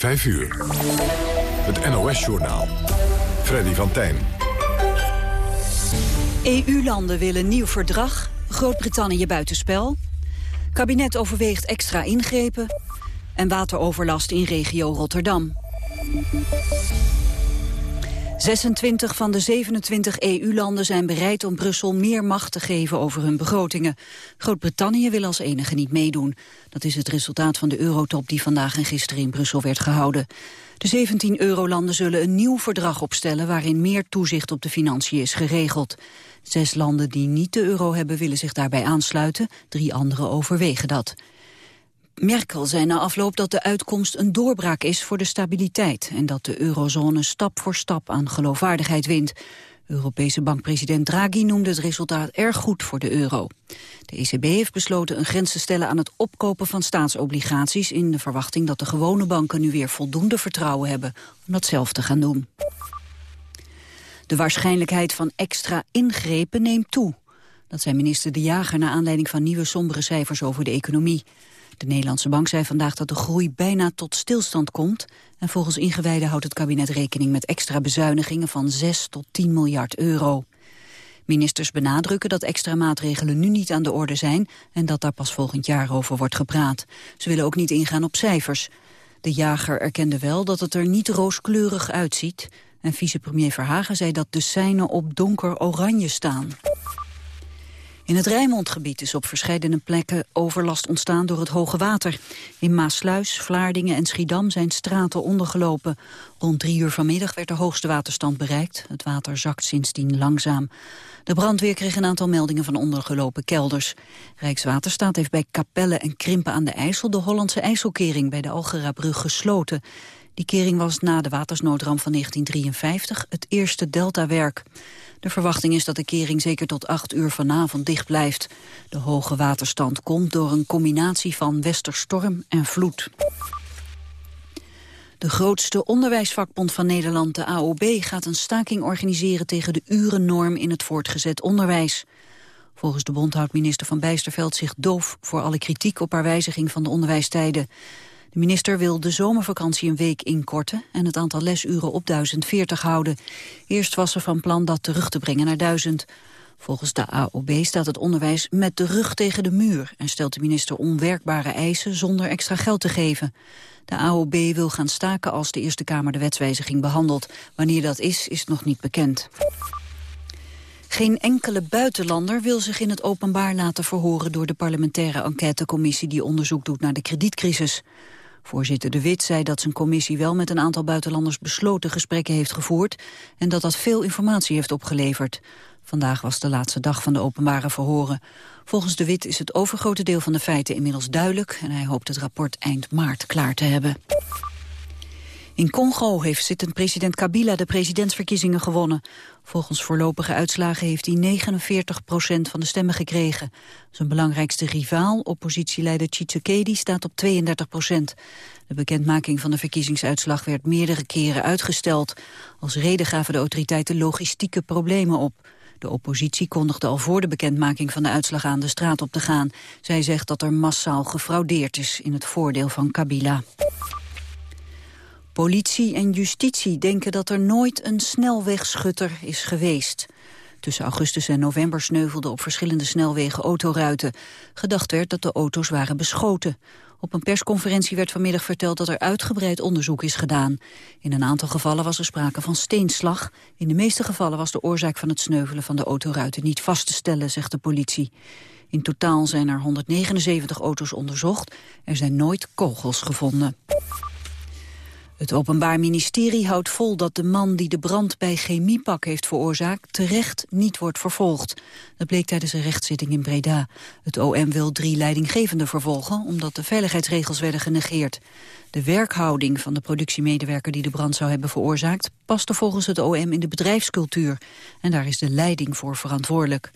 5 uur. Het NOS-journaal. Freddy van Tijn. EU-landen willen nieuw verdrag. Groot-Brittannië buitenspel. Kabinet overweegt extra ingrepen. En wateroverlast in regio Rotterdam. 26 van de 27 EU-landen zijn bereid om Brussel meer macht te geven over hun begrotingen. Groot-Brittannië wil als enige niet meedoen. Dat is het resultaat van de eurotop die vandaag en gisteren in Brussel werd gehouden. De 17 eurolanden zullen een nieuw verdrag opstellen waarin meer toezicht op de financiën is geregeld. Zes landen die niet de euro hebben willen zich daarbij aansluiten, drie andere overwegen dat. Merkel zei na afloop dat de uitkomst een doorbraak is voor de stabiliteit en dat de eurozone stap voor stap aan geloofwaardigheid wint. Europese bankpresident Draghi noemde het resultaat erg goed voor de euro. De ECB heeft besloten een grens te stellen aan het opkopen van staatsobligaties in de verwachting dat de gewone banken nu weer voldoende vertrouwen hebben om dat zelf te gaan doen. De waarschijnlijkheid van extra ingrepen neemt toe. Dat zei minister De Jager na aanleiding van nieuwe sombere cijfers over de economie. De Nederlandse bank zei vandaag dat de groei bijna tot stilstand komt. En volgens ingewijden houdt het kabinet rekening met extra bezuinigingen van 6 tot 10 miljard euro. Ministers benadrukken dat extra maatregelen nu niet aan de orde zijn... en dat daar pas volgend jaar over wordt gepraat. Ze willen ook niet ingaan op cijfers. De jager erkende wel dat het er niet rooskleurig uitziet... en vicepremier Verhagen zei dat de seinen op donker oranje staan. In het Rijnmondgebied is op verschillende plekken overlast ontstaan door het hoge water. In Maasluis, Vlaardingen en Schiedam zijn straten ondergelopen. Rond drie uur vanmiddag werd de hoogste waterstand bereikt. Het water zakt sindsdien langzaam. De brandweer kreeg een aantal meldingen van ondergelopen kelders. Rijkswaterstaat heeft bij Capelle en Krimpen aan de IJssel... de Hollandse IJsselkering bij de Algerabrug gesloten. Die kering was na de watersnoodramp van 1953 het eerste deltawerk. De verwachting is dat de kering zeker tot 8 uur vanavond dicht blijft. De hoge waterstand komt door een combinatie van westerstorm en vloed. De grootste onderwijsvakbond van Nederland, de AOB, gaat een staking organiseren tegen de urennorm in het voortgezet onderwijs. Volgens de bond houdt minister Van Bijsterveld zich doof voor alle kritiek op haar wijziging van de onderwijstijden. De minister wil de zomervakantie een week inkorten en het aantal lesuren op 1040 houden. Eerst was ze van plan dat terug te brengen naar 1000. Volgens de AOB staat het onderwijs met de rug tegen de muur... en stelt de minister onwerkbare eisen zonder extra geld te geven. De AOB wil gaan staken als de Eerste Kamer de wetswijziging behandelt. Wanneer dat is, is nog niet bekend. Geen enkele buitenlander wil zich in het openbaar laten verhoren... door de parlementaire enquêtecommissie die onderzoek doet naar de kredietcrisis. Voorzitter De Wit zei dat zijn commissie wel met een aantal buitenlanders besloten gesprekken heeft gevoerd en dat dat veel informatie heeft opgeleverd. Vandaag was de laatste dag van de openbare verhoren. Volgens De Wit is het overgrote deel van de feiten inmiddels duidelijk en hij hoopt het rapport eind maart klaar te hebben. In Congo heeft zittend president Kabila de presidentsverkiezingen gewonnen. Volgens voorlopige uitslagen heeft hij 49 procent van de stemmen gekregen. Zijn belangrijkste rivaal, oppositieleider Tshisekedi, staat op 32 procent. De bekendmaking van de verkiezingsuitslag werd meerdere keren uitgesteld. Als reden gaven de autoriteiten logistieke problemen op. De oppositie kondigde al voor de bekendmaking van de uitslag aan de straat op te gaan. Zij zegt dat er massaal gefraudeerd is in het voordeel van Kabila. Politie en justitie denken dat er nooit een snelwegschutter is geweest. Tussen augustus en november sneuvelden op verschillende snelwegen autoruiten. Gedacht werd dat de auto's waren beschoten. Op een persconferentie werd vanmiddag verteld dat er uitgebreid onderzoek is gedaan. In een aantal gevallen was er sprake van steenslag. In de meeste gevallen was de oorzaak van het sneuvelen van de autoruiten niet vast te stellen, zegt de politie. In totaal zijn er 179 auto's onderzocht. Er zijn nooit kogels gevonden. Het Openbaar Ministerie houdt vol dat de man die de brand bij Chemiepak heeft veroorzaakt terecht niet wordt vervolgd. Dat bleek tijdens een rechtszitting in Breda. Het OM wil drie leidinggevenden vervolgen omdat de veiligheidsregels werden genegeerd. De werkhouding van de productiemedewerker die de brand zou hebben veroorzaakt paste volgens het OM in de bedrijfscultuur. En daar is de leiding voor verantwoordelijk.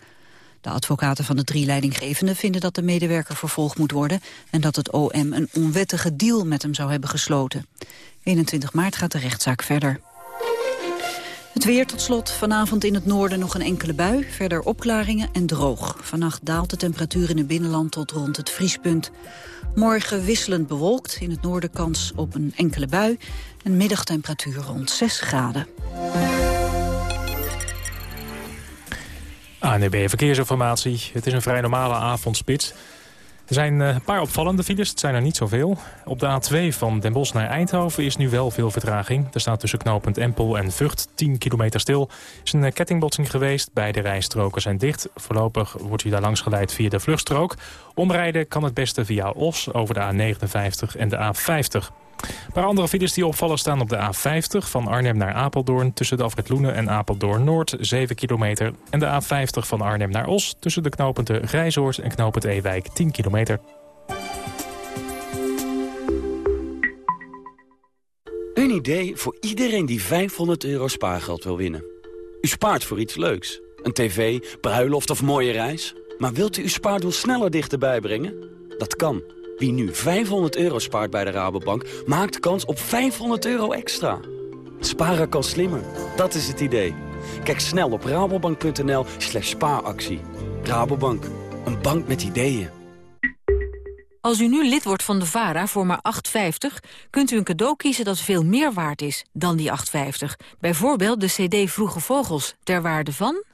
De advocaten van de drie leidinggevenden vinden dat de medewerker vervolgd moet worden en dat het OM een onwettige deal met hem zou hebben gesloten. 21 maart gaat de rechtszaak verder. Het weer tot slot. Vanavond in het noorden nog een enkele bui. Verder opklaringen en droog. Vannacht daalt de temperatuur in het binnenland tot rond het vriespunt. Morgen wisselend bewolkt. In het noorden kans op een enkele bui. Een middagtemperatuur rond 6 graden. ANB Verkeersinformatie. Het is een vrij normale avondspits. Er zijn eh, een paar opvallende files, het zijn er niet zoveel. Op de A2 van Den Bosch naar Eindhoven is nu wel veel vertraging. Er staat tussen knooppunt Empel en Vught 10 kilometer stil. Is een eh, kettingbotsing geweest, beide rijstroken zijn dicht. Voorlopig wordt u daar langs geleid via de vluchtstrook. Omrijden kan het beste via Os over de A59 en de A50. Een paar andere files die opvallen staan op de A50 van Arnhem naar Apeldoorn... tussen de afrit Loenen en Apeldoorn-Noord, 7 kilometer. En de A50 van Arnhem naar Os tussen de knooppunten Grijzoord en knooppunt Ewijk, 10 kilometer. Een idee voor iedereen die 500 euro spaargeld wil winnen. U spaart voor iets leuks. Een tv, bruiloft of mooie reis. Maar wilt u uw spaardoel sneller dichterbij brengen? Dat kan. Wie nu 500 euro spaart bij de Rabobank, maakt kans op 500 euro extra. Sparen kan slimmer, dat is het idee. Kijk snel op rabobank.nl slash spaaractie. Rabobank, een bank met ideeën. Als u nu lid wordt van de VARA voor maar 8,50... kunt u een cadeau kiezen dat veel meer waard is dan die 8,50. Bijvoorbeeld de cd Vroege Vogels, ter waarde van...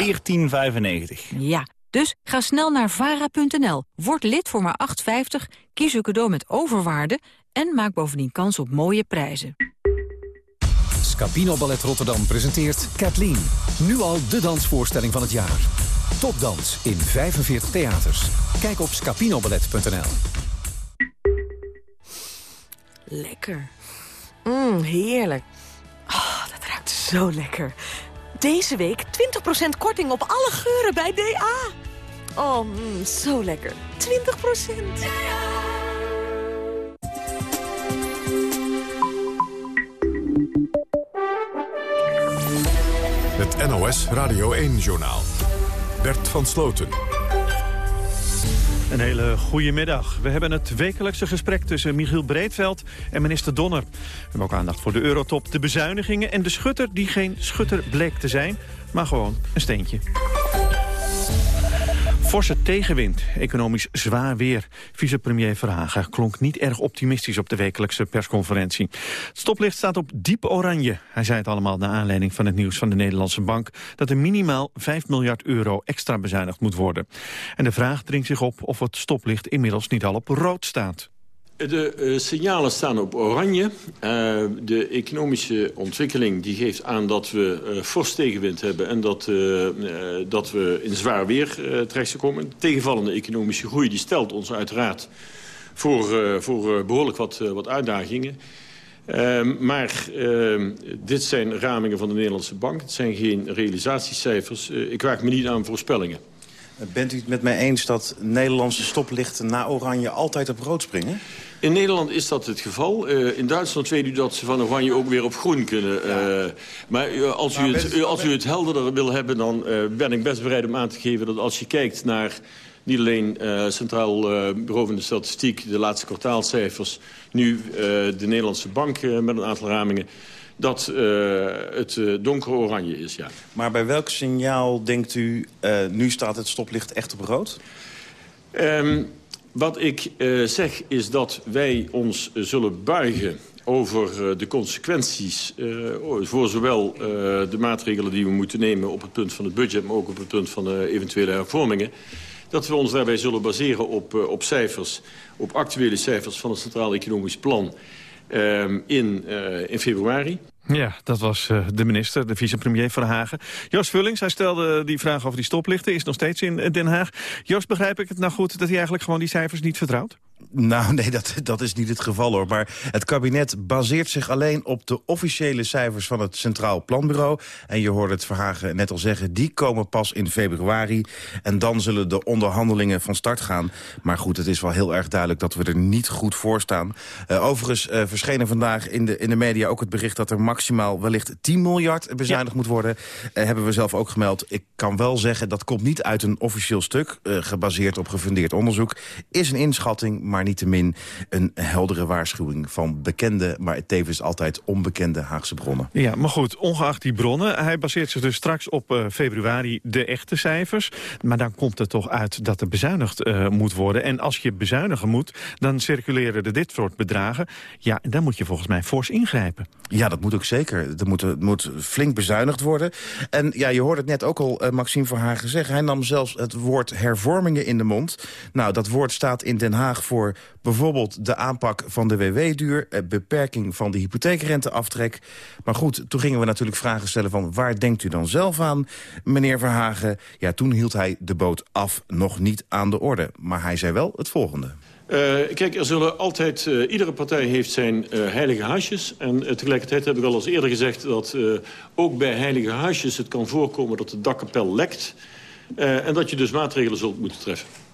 14,95. Ja, dus ga snel naar vara.nl, word lid voor maar 8,50, kies uw cadeau met overwaarde... en maak bovendien kans op mooie prijzen. Scapino Ballet Rotterdam presenteert Kathleen. Nu al de dansvoorstelling van het jaar. Topdans in 45 theaters. Kijk op scapinoballet.nl. Lekker. Mmm, heerlijk. Oh, dat ruikt zo lekker. Deze week 20% korting op alle geuren bij DA. Oh, mm, zo lekker. 20%. Het NOS Radio 1-journaal. Bert van Sloten. Een hele goede middag. We hebben het wekelijkse gesprek tussen Michiel Breedveld en minister Donner. We hebben ook aandacht voor de eurotop, de bezuinigingen... en de schutter die geen schutter bleek te zijn, maar gewoon een steentje. Forse tegenwind, economisch zwaar weer. Vicepremier Verhagen klonk niet erg optimistisch op de wekelijkse persconferentie. Het stoplicht staat op diep oranje. Hij zei het allemaal naar aanleiding van het nieuws van de Nederlandse Bank... dat er minimaal 5 miljard euro extra bezuinigd moet worden. En de vraag dringt zich op of het stoplicht inmiddels niet al op rood staat. De uh, signalen staan op oranje. Uh, de economische ontwikkeling die geeft aan dat we uh, fors tegenwind hebben... en dat, dat we in zwaar weer terecht komen. Tegenvallende economische groei die stelt ons uiteraard voor, voor behoorlijk wat, wat uitdagingen. maar dit zijn ramingen van de Nederlandse Bank. Het zijn geen realisatiecijfers. ik waag me niet aan voorspellingen. Bent u het met mij eens dat Nederlandse stoplichten na oranje altijd op rood springen? In Nederland is dat het geval. Uh, in Duitsland weet u dat ze van oranje ook weer op groen kunnen. Uh, maar uh, als, u het, als u het helderder wil hebben, dan ben ik best bereid om aan te geven... dat als je kijkt naar niet alleen Centraal Bureau van de Statistiek... de laatste kwartaalcijfers, nu de Nederlandse Bank met een aantal ramingen dat uh, het uh, donkere oranje is, ja. Maar bij welk signaal denkt u, uh, nu staat het stoplicht echt op rood? Um, wat ik zeg is dat wij ons zullen buigen over de consequenties... voor zowel de maatregelen die we moeten nemen op het punt van het budget... maar ook op het punt van eventuele hervormingen dat we ons daarbij zullen baseren op, op cijfers, op actuele cijfers van het Centraal Economisch Plan uh, in, in februari. Ja, dat was uh, de minister, de vicepremier Verhagen. Joost Vullings, hij stelde die vraag over die stoplichten, is nog steeds in Den Haag. Joost, begrijp ik het nou goed dat hij eigenlijk gewoon die cijfers niet vertrouwt? Nou, nee, dat, dat is niet het geval hoor. Maar het kabinet baseert zich alleen op de officiële cijfers van het Centraal Planbureau. En je hoorde het Verhagen net al zeggen, die komen pas in februari. En dan zullen de onderhandelingen van start gaan. Maar goed, het is wel heel erg duidelijk dat we er niet goed voor staan. Uh, overigens uh, verschenen vandaag in de, in de media ook het bericht... dat er maximaal wellicht 10 miljard bezuinigd ja. moet worden. Uh, hebben we zelf ook gemeld. Ik kan wel zeggen, dat komt niet uit een officieel stuk... gebaseerd op gefundeerd onderzoek. Is een inschatting maar niettemin een heldere waarschuwing van bekende... maar tevens altijd onbekende Haagse bronnen. Ja, maar goed, ongeacht die bronnen, hij baseert zich dus straks op uh, februari de echte cijfers. Maar dan komt het toch uit dat er bezuinigd uh, moet worden. En als je bezuinigen moet, dan circuleren er dit soort bedragen. Ja, dan moet je volgens mij fors ingrijpen. Ja, dat moet ook zeker. Er moet, er moet flink bezuinigd worden. En ja, je hoorde het net ook al uh, Maxime Verhagen zeggen. Hij nam zelfs het woord hervormingen in de mond. Nou, dat woord staat in Den Haag voor bijvoorbeeld de aanpak van de WW-duur... beperking van de hypotheekrenteaftrek. Maar goed, toen gingen we natuurlijk vragen stellen van... waar denkt u dan zelf aan, meneer Verhagen? Ja, toen hield hij de boot af, nog niet aan de orde. Maar hij zei wel het volgende. Uh, kijk, er zullen altijd, uh, iedere partij heeft zijn heilige haasjes. En tegelijkertijd heb ik al eens eerder gezegd dat ook bij heilige haasjes het kan voorkomen dat de dakkapel lekt. en dat je dus maatregelen zult moeten treffen.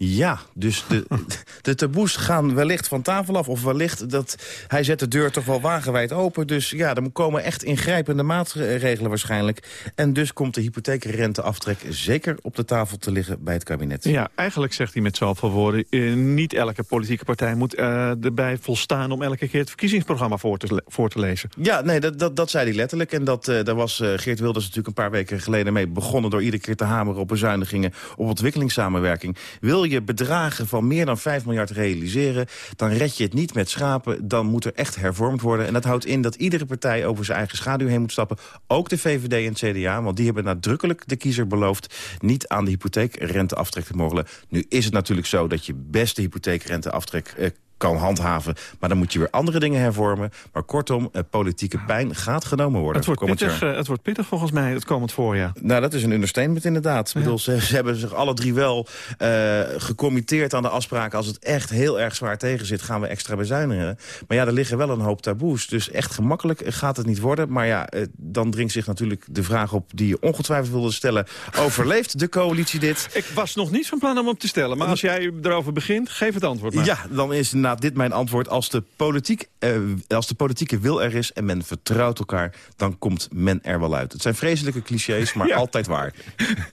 Ja, dus de, de taboes gaan wellicht van tafel af. Of wellicht dat hij zet de deur toch wel wagenwijd open. Dus ja, er komen echt ingrijpende maatregelen waarschijnlijk. En dus komt de hypotheekrenteaftrek zeker op de tafel te liggen bij het kabinet. Ja, eigenlijk zegt hij met zoveel woorden... Eh, niet elke politieke partij moet uh, erbij volstaan... om elke keer het verkiezingsprogramma voor te, voor te lezen. Ja, nee, dat, dat, dat zei hij letterlijk. En dat, uh, daar was uh, Geert Wilders natuurlijk een paar weken geleden mee begonnen... door iedere keer te hameren op bezuinigingen op ontwikkelingssamenwerking. Wil je bedragen van meer dan 5 miljard realiseren... dan red je het niet met schapen, dan moet er echt hervormd worden. En dat houdt in dat iedere partij over zijn eigen schaduw heen moet stappen. Ook de VVD en het CDA, want die hebben nadrukkelijk de kiezer beloofd... niet aan de hypotheekrenteaftrek te mogelen. Nu is het natuurlijk zo dat je best de hypotheekrenteaftrek eh, kan handhaven. Maar dan moet je weer andere dingen hervormen. Maar kortom, eh, politieke pijn gaat genomen worden. Het wordt, pittig, uh, het wordt pittig volgens mij het komend voorjaar. Nou, dat is een understatement inderdaad. Ja. Bedoel, ze, ze, hebben zich alle drie wel uh, gecommitteerd aan de afspraken. Als het echt heel erg zwaar tegen zit, gaan we extra bezuinigen. Maar ja, er liggen wel een hoop taboes. Dus echt gemakkelijk gaat het niet worden. Maar ja, uh, dan dringt zich natuurlijk de vraag op die je ongetwijfeld wilde stellen. Overleeft de coalitie dit? Ik was nog niet van plan om op te stellen. Maar als jij erover begint, geef het antwoord maar. Ja, dan is inderdaad dit mijn antwoord. Als de, politiek, uh, als de politieke wil er is en men vertrouwt elkaar... dan komt men er wel uit. Het zijn vreselijke clichés, maar ja. altijd waar.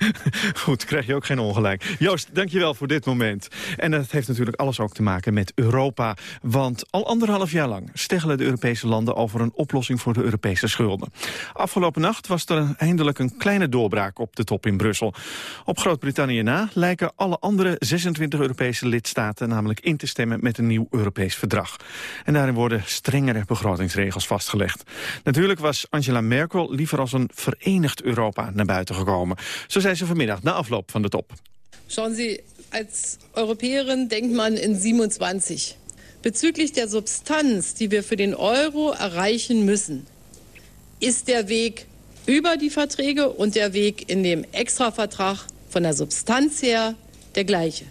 Goed, krijg je ook geen ongelijk. Joost, dankjewel voor dit moment. En dat heeft natuurlijk alles ook te maken met Europa. Want al anderhalf jaar lang steggelen de Europese landen... over een oplossing voor de Europese schulden. Afgelopen nacht was er eindelijk een kleine doorbraak op de top in Brussel. Op Groot-Brittannië na lijken alle andere 26 Europese lidstaten... namelijk in te stemmen met een nieuw Europees verdrag. En daarin worden strengere begrotingsregels vastgelegd. Natuurlijk was Angela Merkel liever als een verenigd Europa naar buiten gekomen. Zo zei ze vanmiddag na afloop van de top. Schauen Sie, als Europäerin denkt man in 27. Bezüglich der Substanz, die wir für den Euro erreichen müssen, ist der Weg über die Verträge und der Weg in dem Extravertrag von der Substanz her der gleiche.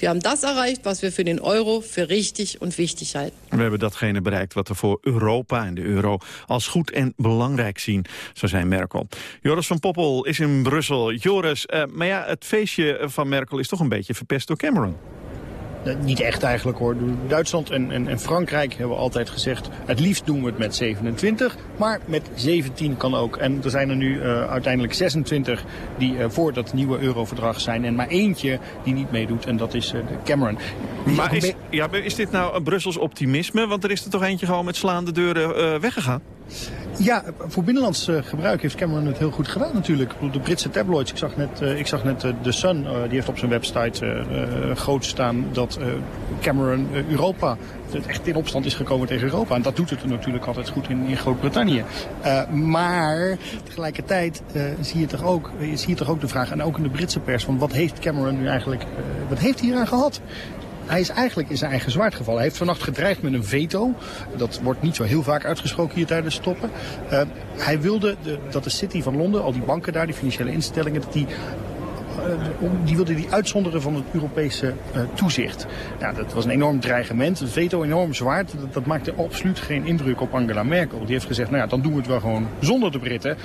Wir haben das erreicht was wir für den Euro für richtig und wichtig. We hebben datgene bereikt wat we voor Europa en de euro als goed en belangrijk zien, zo zei Merkel. Joris van Poppel is in Brussel. Joris, uh, maar ja, het feestje van Merkel is toch een beetje verpest door Cameron. Uh, niet echt eigenlijk hoor. Duitsland en, en, en, Frankrijk hebben altijd gezegd... het liefst doen we het met 27, maar met 17 kan ook. En er zijn er nu uh, uiteindelijk 26 die uh, voor dat nieuwe euroverdrag zijn... en maar eentje die niet meedoet en dat is Cameron. Die maar is, ja, is dit nou een Brussels optimisme? Want er is er toch eentje gewoon met slaande deuren weggegaan? Ja, voor binnenlands uh, gebruik heeft Cameron het heel goed gedaan natuurlijk. De Britse tabloids, ik zag net, uh, ik zag net uh, The Sun, die heeft op zijn website groot staan dat Cameron Europa echt in opstand is gekomen tegen Europa. En dat doet het natuurlijk altijd goed in, in Groot-Brittannië. maar tegelijkertijd zie, je toch ook, je toch ook de vraag, en ook in de Britse pers, van wat heeft Cameron nu eigenlijk, wat heeft hij hier aan gehad? Hij is eigenlijk in zijn eigen zwaard gevallen. Hij heeft vannacht gedreigd met een veto. Dat wordt niet zo heel vaak uitgesproken hier tijdens stoppen. Uh, hij wilde de, dat de City van Londen, al die banken daar, die financiële instellingen, dat die die wilde die uitzonderen van het Europese uh, toezicht. Ja, dat was een enorm dreigement. Het veto enorm zwaar. Dat, maakte absoluut geen indruk op Angela Merkel. Die heeft gezegd, nou ja, dan doen we het wel gewoon zonder de Britten.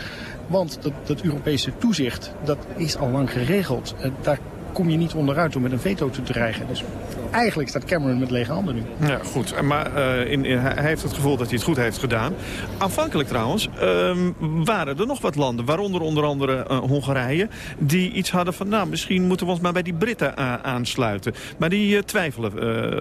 Want dat, dat Europese toezicht, dat is al lang geregeld. Daar kom je niet onderuit door met een veto te dreigen. Dus eigenlijk staat Cameron met lege handen nu. Ja, goed. Maar uh, in, hij heeft het gevoel dat hij het goed heeft gedaan. Aanvankelijk trouwens uh, waren er nog wat landen, waaronder onder andere uh, Hongarije... die iets hadden van, nou, misschien moeten we ons maar bij die Britten aansluiten. Maar die twijfelen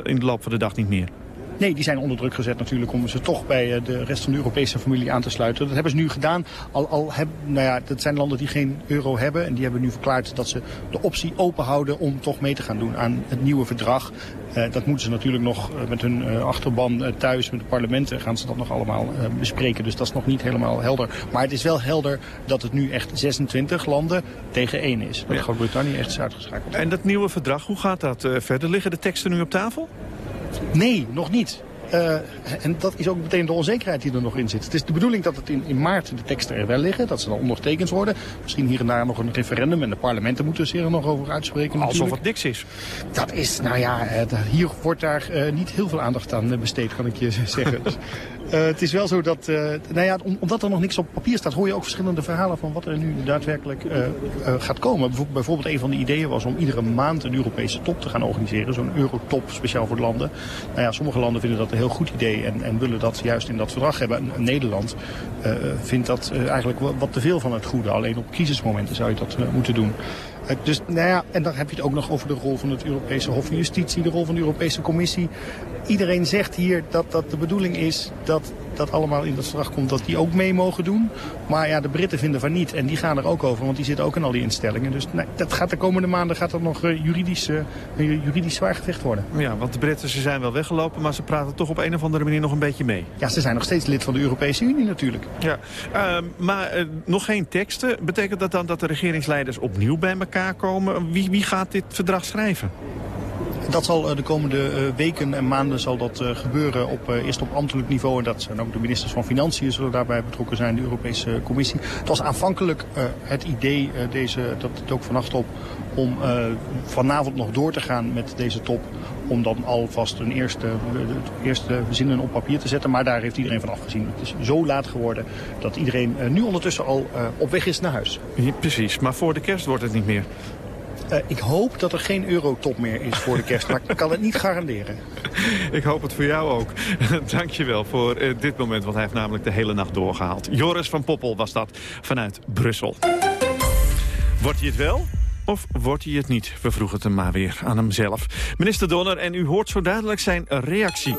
in de loop van de dag niet meer. Nee, die zijn onder druk gezet natuurlijk om ze toch bij eh, de rest van de Europese familie aan te sluiten. Dat hebben ze nu gedaan. Al, al heb, nou ja, dat zijn landen die geen euro hebben. En die hebben nu verklaard dat ze de optie open houden om toch mee te gaan doen aan het nieuwe verdrag. Uh, dat moeten ze natuurlijk nog uh, met hun uh, achterban thuis, met de parlementen, gaan ze dat nog allemaal bespreken. Dus dat is nog niet helemaal helder. Maar het is wel helder dat het nu echt 26 landen tegen één is. Dat ja. Groot-Brittannië echt is uitgeschakeld. En dat nieuwe verdrag, hoe gaat dat verder? Liggen de teksten nu op tafel? Nee, nog niet. Uh, en dat is ook meteen de onzekerheid die er nog in zit. Het is de bedoeling dat het in, in maart de teksten er wel liggen. Dat ze dan ondertekend worden. Misschien hier en daar nog een referendum. En de parlementen moeten zich er nog over uitspreken. Alsof het niks is. Dat is, nou ja, hier wordt daar uh, niet heel veel aandacht aan besteed, kan ik je zeggen. Uh, het is wel zo dat, uh, nou ja, omdat er nog niks op papier staat, hoor je ook verschillende verhalen van wat er nu daadwerkelijk uh, gaat komen. Bijvoorbeeld een van de ideeën was om iedere maand een Europese top te gaan organiseren. Zo'n eurotop speciaal voor de landen. Nou ja, sommige landen vinden dat een heel goed idee en, en willen dat juist in dat verdrag hebben. En Nederland vindt dat eigenlijk wat te veel van het goede. Alleen op crisismomenten zou je dat moeten doen. Dus, nou ja, en dan heb je het ook nog over de rol van het Europese Hof van Justitie, de rol van de Europese Commissie. Iedereen zegt hier dat dat de bedoeling is dat dat allemaal in dat verdrag komt, dat die ook mee mogen doen. Maar ja, de Britten vinden van niet. En die gaan er ook over, want die zitten ook in al die instellingen. Dus nee, dat gaat de komende maanden gaat dat nog uh, juridisch, uh, juridisch zwaar gevecht worden. Ja, want de Britten ze zijn wel weggelopen, maar ze praten toch op een of andere manier nog een beetje mee. Ja, ze zijn nog steeds lid van de Europese Unie natuurlijk. Ja, uh, maar uh, nog geen teksten. Betekent dat dan dat de regeringsleiders opnieuw bij elkaar komen? Wie, wie gaat dit verdrag schrijven? Dat zal de komende weken en maanden zal dat gebeuren op, eerst op ambtelijk niveau. En dat zijn ook de ministers van Financiën zullen daarbij betrokken zijn, de Europese Commissie. Het was aanvankelijk het idee, deze, dat het ook vannacht op, om vanavond nog door te gaan met deze top om dan alvast een eerste, eerste zinnen op papier te zetten. Maar daar heeft iedereen van afgezien. Het is zo laat geworden dat iedereen nu ondertussen al op weg is naar huis. Precies, maar voor de kerst wordt het niet meer. Uh, ik hoop dat er geen eurotop meer is voor de kerst, maar ik kan het niet garanderen. Ik hoop het voor jou ook. Dankjewel voor uh, dit moment, want hij heeft namelijk de hele nacht doorgehaald. Joris van Poppel was dat vanuit Brussel. Wordt hij het wel? Of wordt hij het niet? We vroegen het hem maar weer aan hemzelf. Minister Donner, en u hoort zo dadelijk zijn reactie.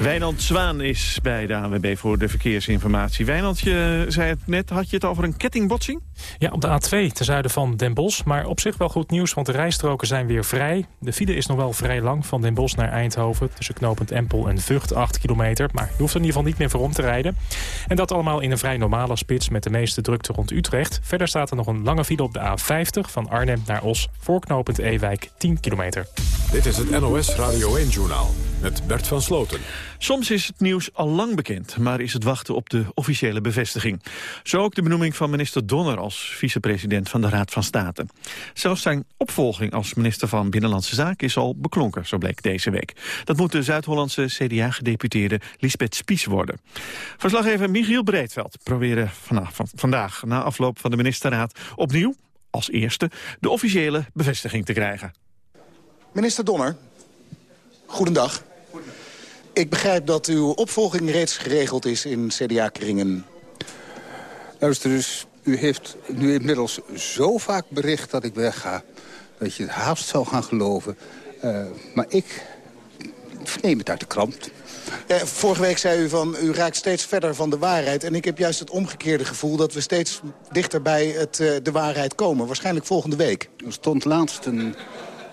Wijnand Zwaan is bij de ANWB voor de verkeersinformatie. Wijnand, je zei het net, had je het over een kettingbotsing? Ja, op de A2 ten zuiden van Den Bosch. Maar op zich wel goed nieuws, want de rijstroken zijn weer vrij. De file is nog wel vrij lang van Den Bosch naar Eindhoven... tussen knooppunt Empel en Vught, 8 kilometer. Maar je hoeft er in ieder geval niet meer voor om te rijden. En dat allemaal in een vrij normale spits met de meeste drukte rond Utrecht. Verder staat er nog een lange file op de A50 van Arnhem naar Os... voor knooppunt Ewijk, 10 kilometer. Dit is het NOS Radio 1-journaal met Bert van Sloten. Soms is het nieuws al lang bekend, maar is het wachten op de officiële bevestiging. Zo ook de benoeming van minister Donner als vicepresident van de Raad van State. Zelfs zijn opvolging als minister van Binnenlandse Zaken is al beklonken, zo bleek deze week. Dat moet de Zuid-Hollandse CDA-gedeputeerde Lisbeth Spies worden. Verslaggever Michiel Breedveld probeerde vandaag na afloop van de ministerraad opnieuw, als eerste, de officiële bevestiging te krijgen. Minister Donner, goedendag. Ik begrijp dat uw opvolging reeds geregeld is in CDA-kringen. Luister dus, u heeft nu inmiddels zo vaak bericht dat ik wegga... dat je het haast zou gaan geloven. Uh, maar ik neem het uit de krant. Ja, vorige week zei u van, u raakt steeds verder van de waarheid. En ik heb juist het omgekeerde gevoel dat we steeds dichter bij het, uh, de waarheid komen. Waarschijnlijk volgende week. Er stond laatst een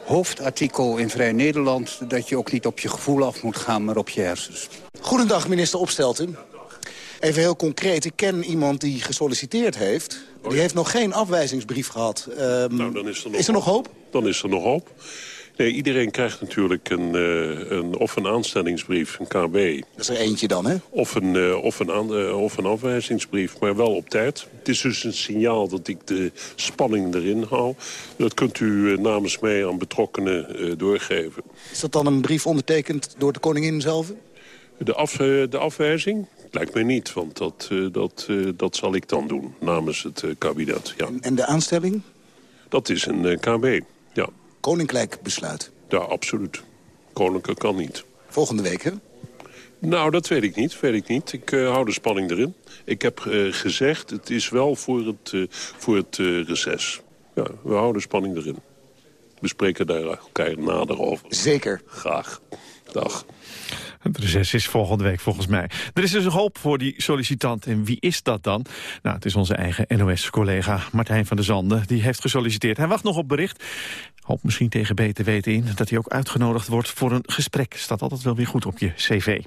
hoofdartikel in Vrij Nederland... dat je ook niet op je gevoel af moet gaan, maar op je hersens. Goedendag, minister Opstelten. Even heel concreet, ik ken iemand die gesolliciteerd heeft. Die heeft nog geen afwijzingsbrief gehad. Um, nou, dan is, er nog, is er nog hoop? Dan is er nog hoop. Nee, iedereen krijgt natuurlijk een, uh, een, of een aanstellingsbrief, een KB. Dat is er eentje dan, hè? Of een, uh, of, een aan, uh, of een afwijzingsbrief, maar wel op tijd. Het is dus een signaal dat ik de spanning erin hou. Dat kunt u namens mij aan betrokkenen doorgeven. Is dat dan een brief ondertekend door de koningin zelf? De, af, de afwijzing? Lijkt mij niet, want dat, dat, dat zal ik dan doen namens het kabinet. Ja. En de aanstelling? Dat is een KB. Ja. Koninklijk besluit. Ja, absoluut. Koninklijk kan niet. Volgende week, hè? Nou, dat weet ik niet. Weet ik niet. Ik uh, hou de spanning erin. Ik heb uh, gezegd, het is wel voor het, uh, voor het reces. Ja, we houden de spanning erin. We spreken daar elkaar nader over. Zeker. Graag. Dag. Het reces is volgende week volgens mij. Er is dus een hoop voor die sollicitant. En wie is dat dan? Nou, het is onze eigen NOS-collega Martijn van der Zanden. Die heeft gesolliciteerd. Hij wacht nog op bericht. Hoopt misschien tegen beter weten in dat hij ook uitgenodigd wordt voor een gesprek. Staat altijd wel weer goed op je cv.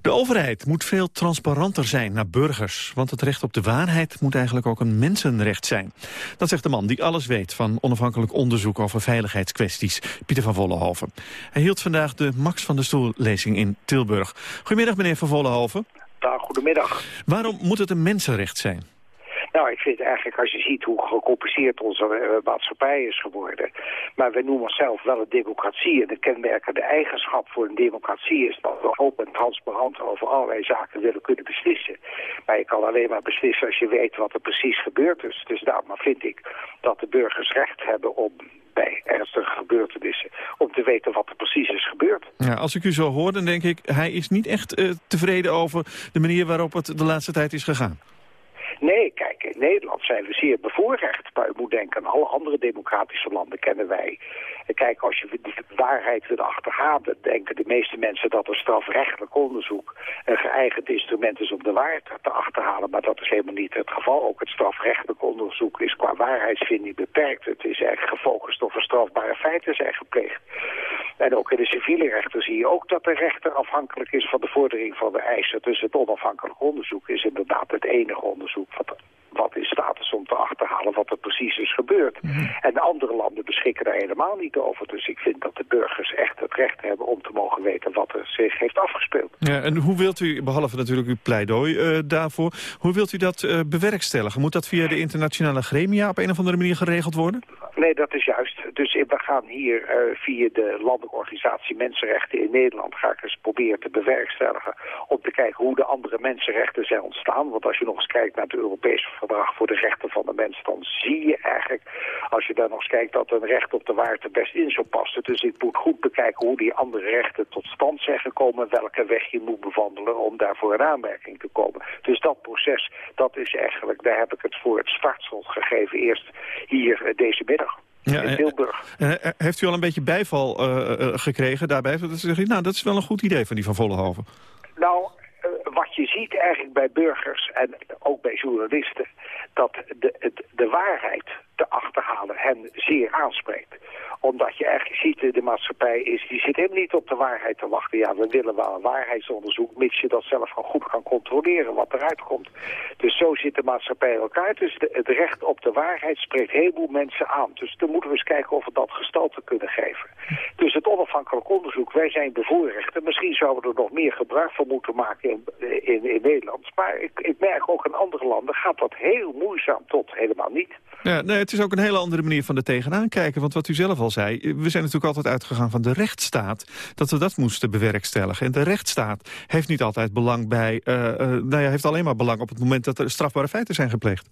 De overheid moet veel transparanter zijn naar burgers. Want het recht op de waarheid moet eigenlijk ook een mensenrecht zijn. Dat zegt de man die alles weet van onafhankelijk onderzoek over veiligheidskwesties. Pieter van Vollenhoven. Hij hield vandaag de Max van der Stoel-lezing in Tilburg. Goedemiddag meneer van Vollenhoven. Dag, goedemiddag. Waarom moet het een mensenrecht zijn? Nou, ik vind eigenlijk als je ziet hoe gecompliceerd onze uh, maatschappij is geworden. Maar we noemen onszelf wel een democratie. En de kenmerkende eigenschap voor een democratie is dat we open en transparant over allerlei zaken willen kunnen beslissen. Maar je kan alleen maar beslissen als je weet wat er precies gebeurd is. Dus daarom vind ik dat de burgers recht hebben om bij ernstige gebeurtenissen. Om te weten wat er precies is gebeurd. Ja, als ik u zo hoor, dan denk ik... hij is niet echt uh, tevreden over de manier waarop het de laatste tijd is gegaan. Nee, kijk, in Nederland zijn we zeer bevoorrecht. Maar u moet denken aan alle andere democratische landen kennen wij. En kijk, als je de waarheid wil achtergaan, dan denken de meeste mensen dat een strafrechtelijk onderzoek een geëigend instrument is om de waarheid te achterhalen. Maar dat is helemaal niet het geval. Ook het strafrechtelijk onderzoek is qua waarheidsvinding beperkt. Het is eigenlijk gefocust of er strafbare feiten zijn gepleegd. En ook in de civiele rechten zie je ook dat de rechter afhankelijk is van de vordering van de eisen. Dus het onafhankelijk onderzoek is inderdaad het enige onderzoek wat, wat in staat is om te achterhalen wat er precies is gebeurd. En andere landen beschikken daar helemaal niet over. Dus ik vind dat de burgers echt het recht hebben om te mogen weten wat er zich heeft afgespeeld. Ja, en hoe wilt u, behalve natuurlijk uw pleidooi uh, daarvoor, hoe wilt u dat uh, bewerkstelligen? Moet dat via de internationale gremia op een of andere manier geregeld worden? Nee, dat is juist. Dus we gaan hier uh, via de landelijke organisatie Mensenrechten in Nederland... ga ik eens proberen te bewerkstelligen om te kijken hoe de andere mensenrechten zijn ontstaan. Want als je nog eens kijkt naar het Europese voor de rechten van de mens... dan zie je eigenlijk, als je daar nog eens kijkt, dat een recht op de waarheid er best in zou passen. Dus ik moet goed bekijken hoe die andere rechten tot stand zijn gekomen... welke weg je moet bewandelen om daarvoor in aanmerking te komen. Dus dat proces, dat is eigenlijk, daar heb ik het voor het startschot gegeven... eerst hier uh, deze middag. Ja, in Tilburg. En, en, heeft u al een beetje bijval uh, gekregen daarbij? Dat je, nou, dat is wel een goed idee van die van Vollenhoven. Nou, wat je ziet eigenlijk bij burgers en ook bij journalisten... dat de, het, de waarheid te achterhalen hen zeer aanspreekt omdat je eigenlijk ziet, de maatschappij is, die zit helemaal niet op de waarheid te wachten. Ja, we willen wel een waarheidsonderzoek, mits je dat zelf gewoon goed kan controleren wat eruit komt. Dus zo zit de maatschappij elkaar. Dus het recht op de waarheid spreekt een heleboel mensen aan. Dus dan moeten we eens kijken of we dat gestalte kunnen geven. Dus het onafhankelijk onderzoek, wij zijn bevoorrecht. misschien zouden we er nog meer gebruik van moeten maken in, in, in Nederland. Maar ik, ik merk ook in andere landen gaat dat heel moeizaam tot helemaal niet. Ja, nee, het is ook een hele andere manier van er tegenaan kijken. Want wat u zelf al zei, we zijn natuurlijk altijd uitgegaan van de rechtsstaat. Dat we dat moesten bewerkstelligen. En de rechtsstaat heeft niet altijd belang bij... Uh, nou ja, heeft alleen maar belang op het moment dat er strafbare feiten zijn gepleegd.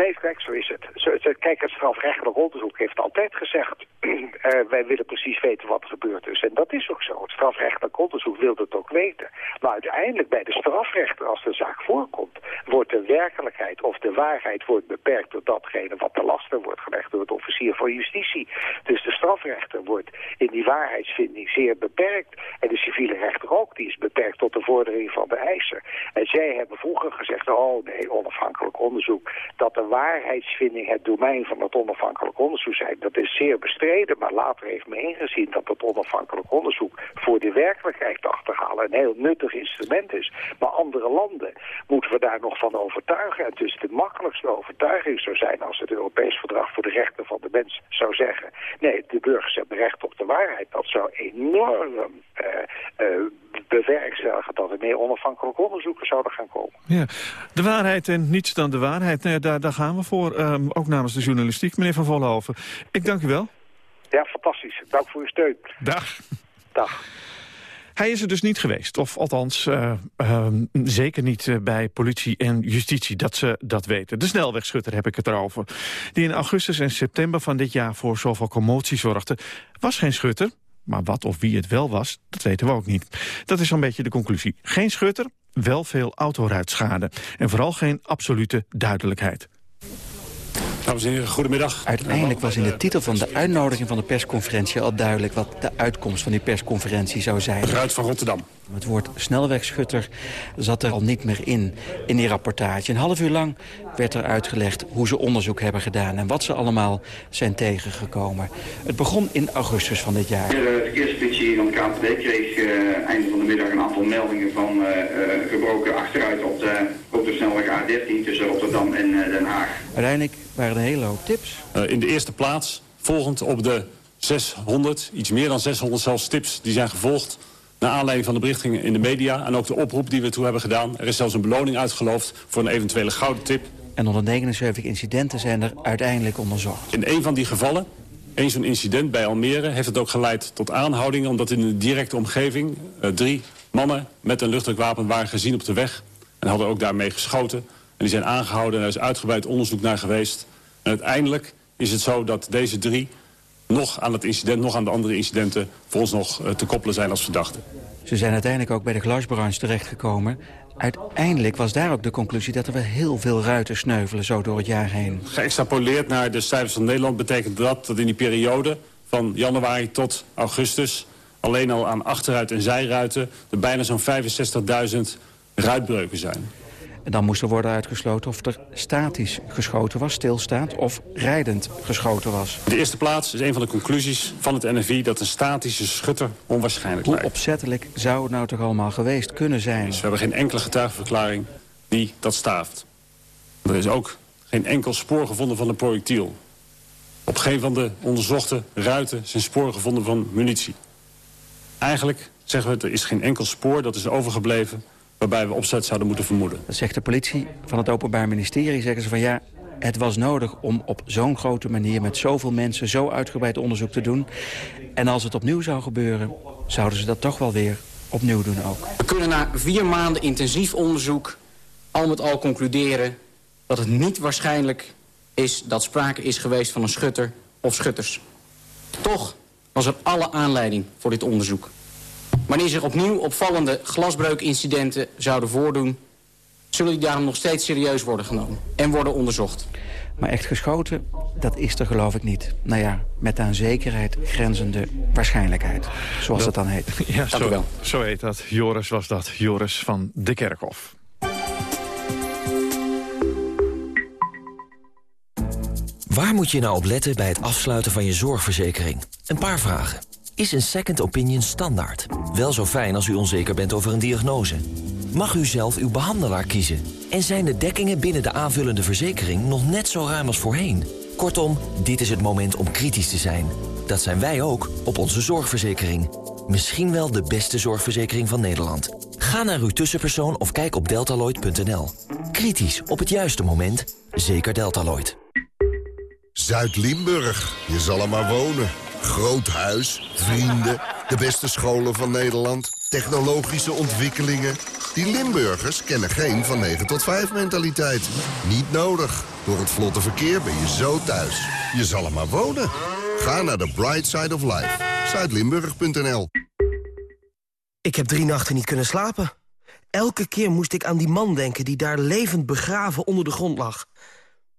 Nee, kijk, zo is het. Kijk, het strafrechtelijk onderzoek heeft altijd gezegd... uh, wij willen precies weten wat er gebeurd is. En dat is ook zo. Het strafrechtelijk onderzoek wil het ook weten. Maar uiteindelijk bij de strafrechter, als de zaak voorkomt... wordt de werkelijkheid of de waarheid wordt beperkt door datgene... wat te lasten wordt gelegd door het officier van justitie. Dus de strafrechter wordt in die waarheidsvinding zeer beperkt. En de civiele rechter ook, die is beperkt tot de vordering van de eiser. En zij hebben vroeger gezegd... oh nee, onafhankelijk onderzoek... dat de waarheidsvinding het domein van het onafhankelijk onderzoek zijn. Dat is zeer bestreden, maar later heeft men ingezien dat het onafhankelijk onderzoek voor de werkelijkheid te achterhalen een heel nuttig instrument is. Maar andere landen moeten we daar nog van overtuigen. En dus de makkelijkste overtuiging zou zijn als het Europees Verdrag voor de Rechten van de Mens zou zeggen, nee, de burgers hebben recht op de waarheid. Dat zou enorm uh, uh, bewerkstelligen dat er meer onafhankelijke onderzoeken zouden gaan komen. Ja, de waarheid en niets dan de waarheid. Nee, daar, daar gaan we voor. Um, ook namens de journalistiek, meneer Van Vollenhoven. Ik dank u wel. Ja, fantastisch. Dank voor uw steun. Dag. Dag. Hij is er dus niet geweest, of althans uh, uh, zeker niet uh, bij politie en justitie, dat ze dat weten. De snelwegschutter heb ik het erover. Die in augustus en september van dit jaar voor zoveel commotie zorgde. Was geen schutter, maar wat of wie het wel was, dat weten we ook niet. Dat is zo'n beetje de conclusie. Geen schutter, wel veel autoruitschade. En vooral geen absolute duidelijkheid. Dames en heren, goedemiddag. Uiteindelijk was in de titel van de uitnodiging van de persconferentie al duidelijk wat de uitkomst van die persconferentie zou zijn. Ruit van Rotterdam. Het woord snelwegschutter zat er al niet meer in, in die rapportage. Een half uur lang werd er uitgelegd hoe ze onderzoek hebben gedaan... en wat ze allemaal zijn tegengekomen. Het begon in augustus van dit jaar. De verkeerspolitie van de KNVB kreeg uh, einde van de middag een aantal meldingen... van uh, uh, gebroken achteruit op de, op de snelweg A13 tussen Rotterdam en Den Haag. Uiteindelijk waren er een hele hoop tips. in de eerste plaats, volgend op de 600, iets meer dan 600 zelfs tips... die zijn gevolgd naar aanleiding van de berichtingen in de media... en ook de oproep die we toe hebben gedaan. Er is zelfs een beloning uitgeloofd voor een eventuele gouden tip. En 179 incidenten zijn er uiteindelijk onderzocht. In een van die gevallen, één zo'n incident bij Almere... heeft het ook geleid tot aanhoudingen... omdat in de directe omgeving uh, drie mannen met een luchtdrukwapen waren gezien op de weg... en hadden ook daarmee geschoten. En die zijn aangehouden en er is uitgebreid onderzoek naar geweest. En uiteindelijk is het zo dat deze drie nog aan het incident, nog aan de andere incidenten... voor ons nog uh, te koppelen zijn als verdachten. Ze zijn uiteindelijk ook bij de glasbranche terechtgekomen. Uiteindelijk was daar ook de conclusie dat er wel heel veel ruiten sneuvelen zo door het jaar heen. Geëxtrapoleerd naar de cijfers van Nederland betekent dat dat in die periode van januari tot augustus alleen al aan achteruit- en zijruiten er bijna zo'n 65.000 ruitbreuken zijn. Dan moest er worden uitgesloten of er statisch geschoten was, stilstaand... of rijdend geschoten was. De eerste plaats is een van de conclusies van het NFI... dat een statische schutter onwaarschijnlijk Hoe lijkt. opzettelijk zou het nou toch allemaal geweest kunnen zijn? Dus we hebben geen enkele getuigenverklaring die dat staaft. Er is ook geen enkel spoor gevonden van een projectiel. Op geen van de onderzochte ruiten zijn sporen gevonden van munitie. Eigenlijk zeggen we, er is geen enkel spoor dat is overgebleven waarbij we opzet zouden moeten vermoeden. Dat zegt de politie van het Openbaar Ministerie. Zeggen ze van ja, het was nodig om op zo'n grote manier... met zoveel mensen zo uitgebreid onderzoek te doen. En als het opnieuw zou gebeuren, zouden ze dat toch wel weer opnieuw doen ook. We kunnen na vier maanden intensief onderzoek al met al concluderen... dat het niet waarschijnlijk is dat sprake is geweest van een schutter of schutters. Toch was er alle aanleiding voor dit onderzoek. Wanneer zich opnieuw opvallende glasbreukincidenten zouden voordoen... zullen die daarom nog steeds serieus worden genomen en worden onderzocht. Maar echt geschoten, dat is er geloof ik niet. Nou ja, met aan zekerheid grenzende waarschijnlijkheid, zoals dat, dat dan heet. Ja, Dank zo, wel. zo heet dat. Joris was dat, Joris van de Kerkhof. Waar moet je nou op letten bij het afsluiten van je zorgverzekering? Een paar vragen. Is een second opinion standaard? Wel zo fijn als u onzeker bent over een diagnose. Mag u zelf uw behandelaar kiezen? En zijn de dekkingen binnen de aanvullende verzekering nog net zo ruim als voorheen? Kortom, dit is het moment om kritisch te zijn. Dat zijn wij ook op onze zorgverzekering. Misschien wel de beste zorgverzekering van Nederland. Ga naar uw tussenpersoon of kijk op deltaloid.nl. Kritisch op het juiste moment. Zeker Deltaloid. Zuid-Limburg. Je zal er maar wonen. Groot huis, vrienden, de beste scholen van Nederland, technologische ontwikkelingen. Die Limburgers kennen geen van 9 tot 5 mentaliteit. Niet nodig. Door het vlotte verkeer ben je zo thuis. Je zal er maar wonen. Ga naar de Bright Side of Life. Zuidlimburg.nl Ik heb drie nachten niet kunnen slapen. Elke keer moest ik aan die man denken die daar levend begraven onder de grond lag.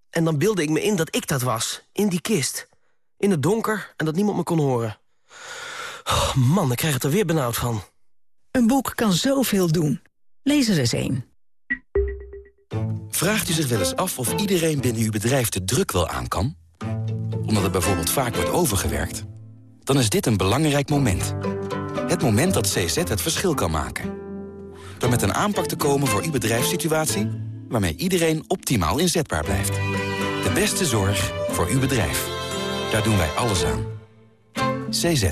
En dan beelde ik me in dat ik dat was, in die kist. In het donker en dat niemand me kon horen. Oh, man, ik krijg het er weer benauwd van. Een boek kan zoveel doen. Lees er eens een. Vraagt u zich wel eens af of iedereen binnen uw bedrijf de druk wel aan kan? Omdat het bijvoorbeeld vaak wordt overgewerkt? Dan is dit een belangrijk moment. Het moment dat CZ het verschil kan maken. Door met een aanpak te komen voor uw bedrijfssituatie... waarmee iedereen optimaal inzetbaar blijft. De beste zorg voor uw bedrijf. Daar doen wij alles aan. CZ.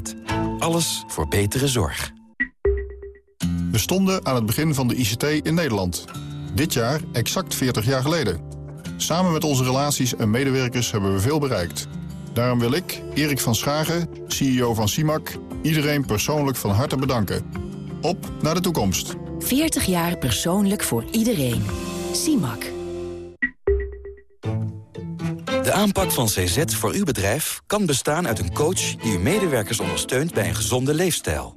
Alles voor betere zorg. We stonden aan het begin van de ICT in Nederland. Dit jaar exact 40 jaar geleden. Samen met onze relaties en medewerkers hebben we veel bereikt. Daarom wil ik, Erik van Schagen, CEO van CIMAC... iedereen persoonlijk van harte bedanken. Op naar de toekomst. 40 jaar persoonlijk voor iedereen. CIMAC. De aanpak van CZ voor uw bedrijf kan bestaan uit een coach... die uw medewerkers ondersteunt bij een gezonde leefstijl.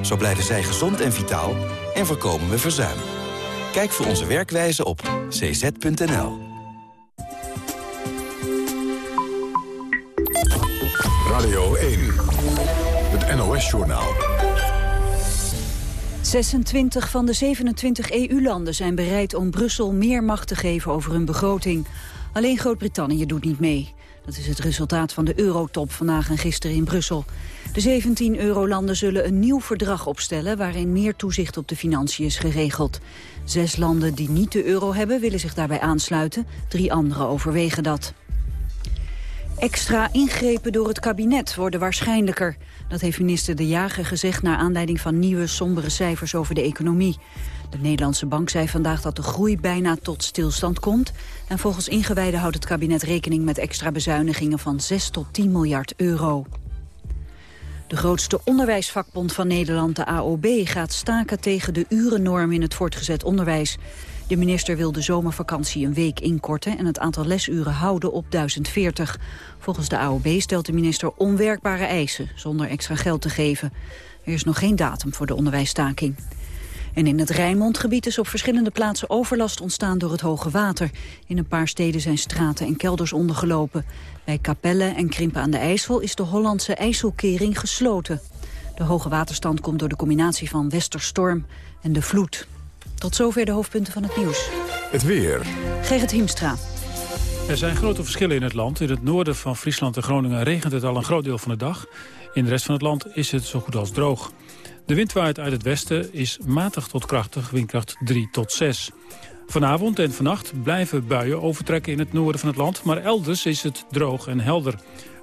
Zo blijven zij gezond en vitaal en voorkomen we verzuim. Kijk voor onze werkwijze op cz.nl. Radio 1, het NOS-journaal. 26 van de 27 EU-landen zijn bereid om Brussel meer macht te geven over hun begroting. Alleen Groot-Brittannië doet niet mee. Dat is het resultaat van de eurotop vandaag en gisteren in Brussel. De 17 eurolanden zullen een nieuw verdrag opstellen... waarin meer toezicht op de financiën is geregeld. Zes landen die niet de euro hebben willen zich daarbij aansluiten. Drie andere overwegen dat. Extra ingrepen door het kabinet worden waarschijnlijker. Dat heeft minister De Jager gezegd naar aanleiding van nieuwe sombere cijfers over de economie. De Nederlandse bank zei vandaag dat de groei bijna tot stilstand komt. En volgens ingewijden houdt het kabinet rekening met extra bezuinigingen van 6 tot 10 miljard euro. De grootste onderwijsvakbond van Nederland, de AOB, gaat staken tegen de urennorm in het voortgezet onderwijs. De minister wil de zomervakantie een week inkorten en het aantal lesuren houden op 1040. Volgens de AOB stelt de minister onwerkbare eisen zonder extra geld te geven. Er is nog geen datum voor de onderwijsstaking. En in het Rijnmondgebied is op verschillende plaatsen overlast ontstaan door het hoge water. In een paar steden zijn straten en kelders ondergelopen. Bij Capelle en Krimpen aan de IJssel is de Hollandse IJsselkering gesloten. De hoge waterstand komt door de combinatie van westerstorm en de vloed. Tot zover de hoofdpunten van het nieuws. Het weer. Gerrit Hiemstra. Er zijn grote verschillen in het land. In het noorden van Friesland en Groningen regent het al een groot deel van de dag. In de rest van het land is het zo goed als droog. De wind waait uit het westen is matig tot krachtig, windkracht 3 tot 6. Vanavond en vannacht blijven buien overtrekken in het noorden van het land... maar elders is het droog en helder.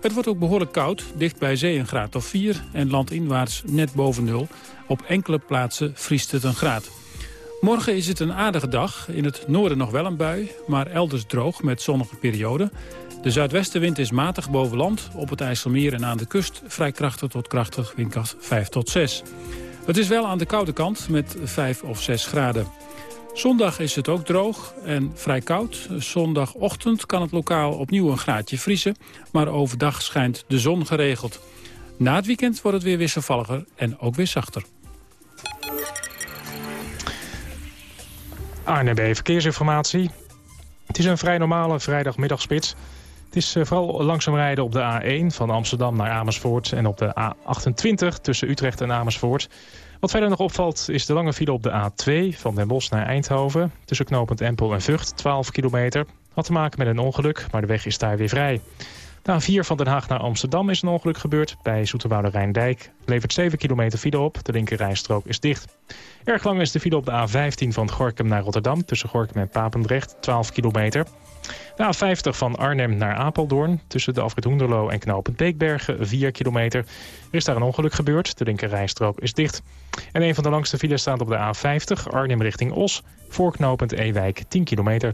Het wordt ook behoorlijk koud, dicht bij zee een graad of 4... en landinwaarts net boven nul. Op enkele plaatsen vriest het een graad. Morgen is het een aardige dag. In het noorden nog wel een bui, maar elders droog met zonnige perioden. De zuidwestenwind is matig boven land. Op het IJsselmeer en aan de kust vrij krachtig tot krachtig, windkracht 5 tot 6. Het is wel aan de koude kant met 5 of 6 graden. Zondag is het ook droog en vrij koud. Zondagochtend kan het lokaal opnieuw een graadje vriezen. Maar overdag schijnt de zon geregeld. Na het weekend wordt het weer wisselvalliger en ook weer zachter. ANB Verkeersinformatie. Het is een vrij normale vrijdagmiddagspits. Is eh, vooral langzaam rijden op de A1 van Amsterdam naar Amersfoort... en op de A28 tussen Utrecht en Amersfoort. Wat verder nog opvalt is de lange file op de A2 van Den Bosch naar Eindhoven... tussen knooppunt Empel en Vught, 12 kilometer. Had te maken met een ongeluk, maar de weg is daar weer vrij. De A4 van Den Haag naar Amsterdam is een ongeluk gebeurd. Bij Zoeterwoude Rijndijk levert 7 kilometer file op. De linkerrijstrook is dicht. Erg lang is de file op de A15 van Gorkum naar Rotterdam... tussen Gorkum en Papendrecht, 12 kilometer. De A50 van Arnhem naar Apeldoorn... tussen de afrit Hoenderloo en knooppunt Beekbergen, 4 kilometer. Er is daar een ongeluk gebeurd. De linkerrijstrook is dicht. En een van de langste files staat op de A50, Arnhem richting Os... voor knooppunt Ewijk, 10 kilometer.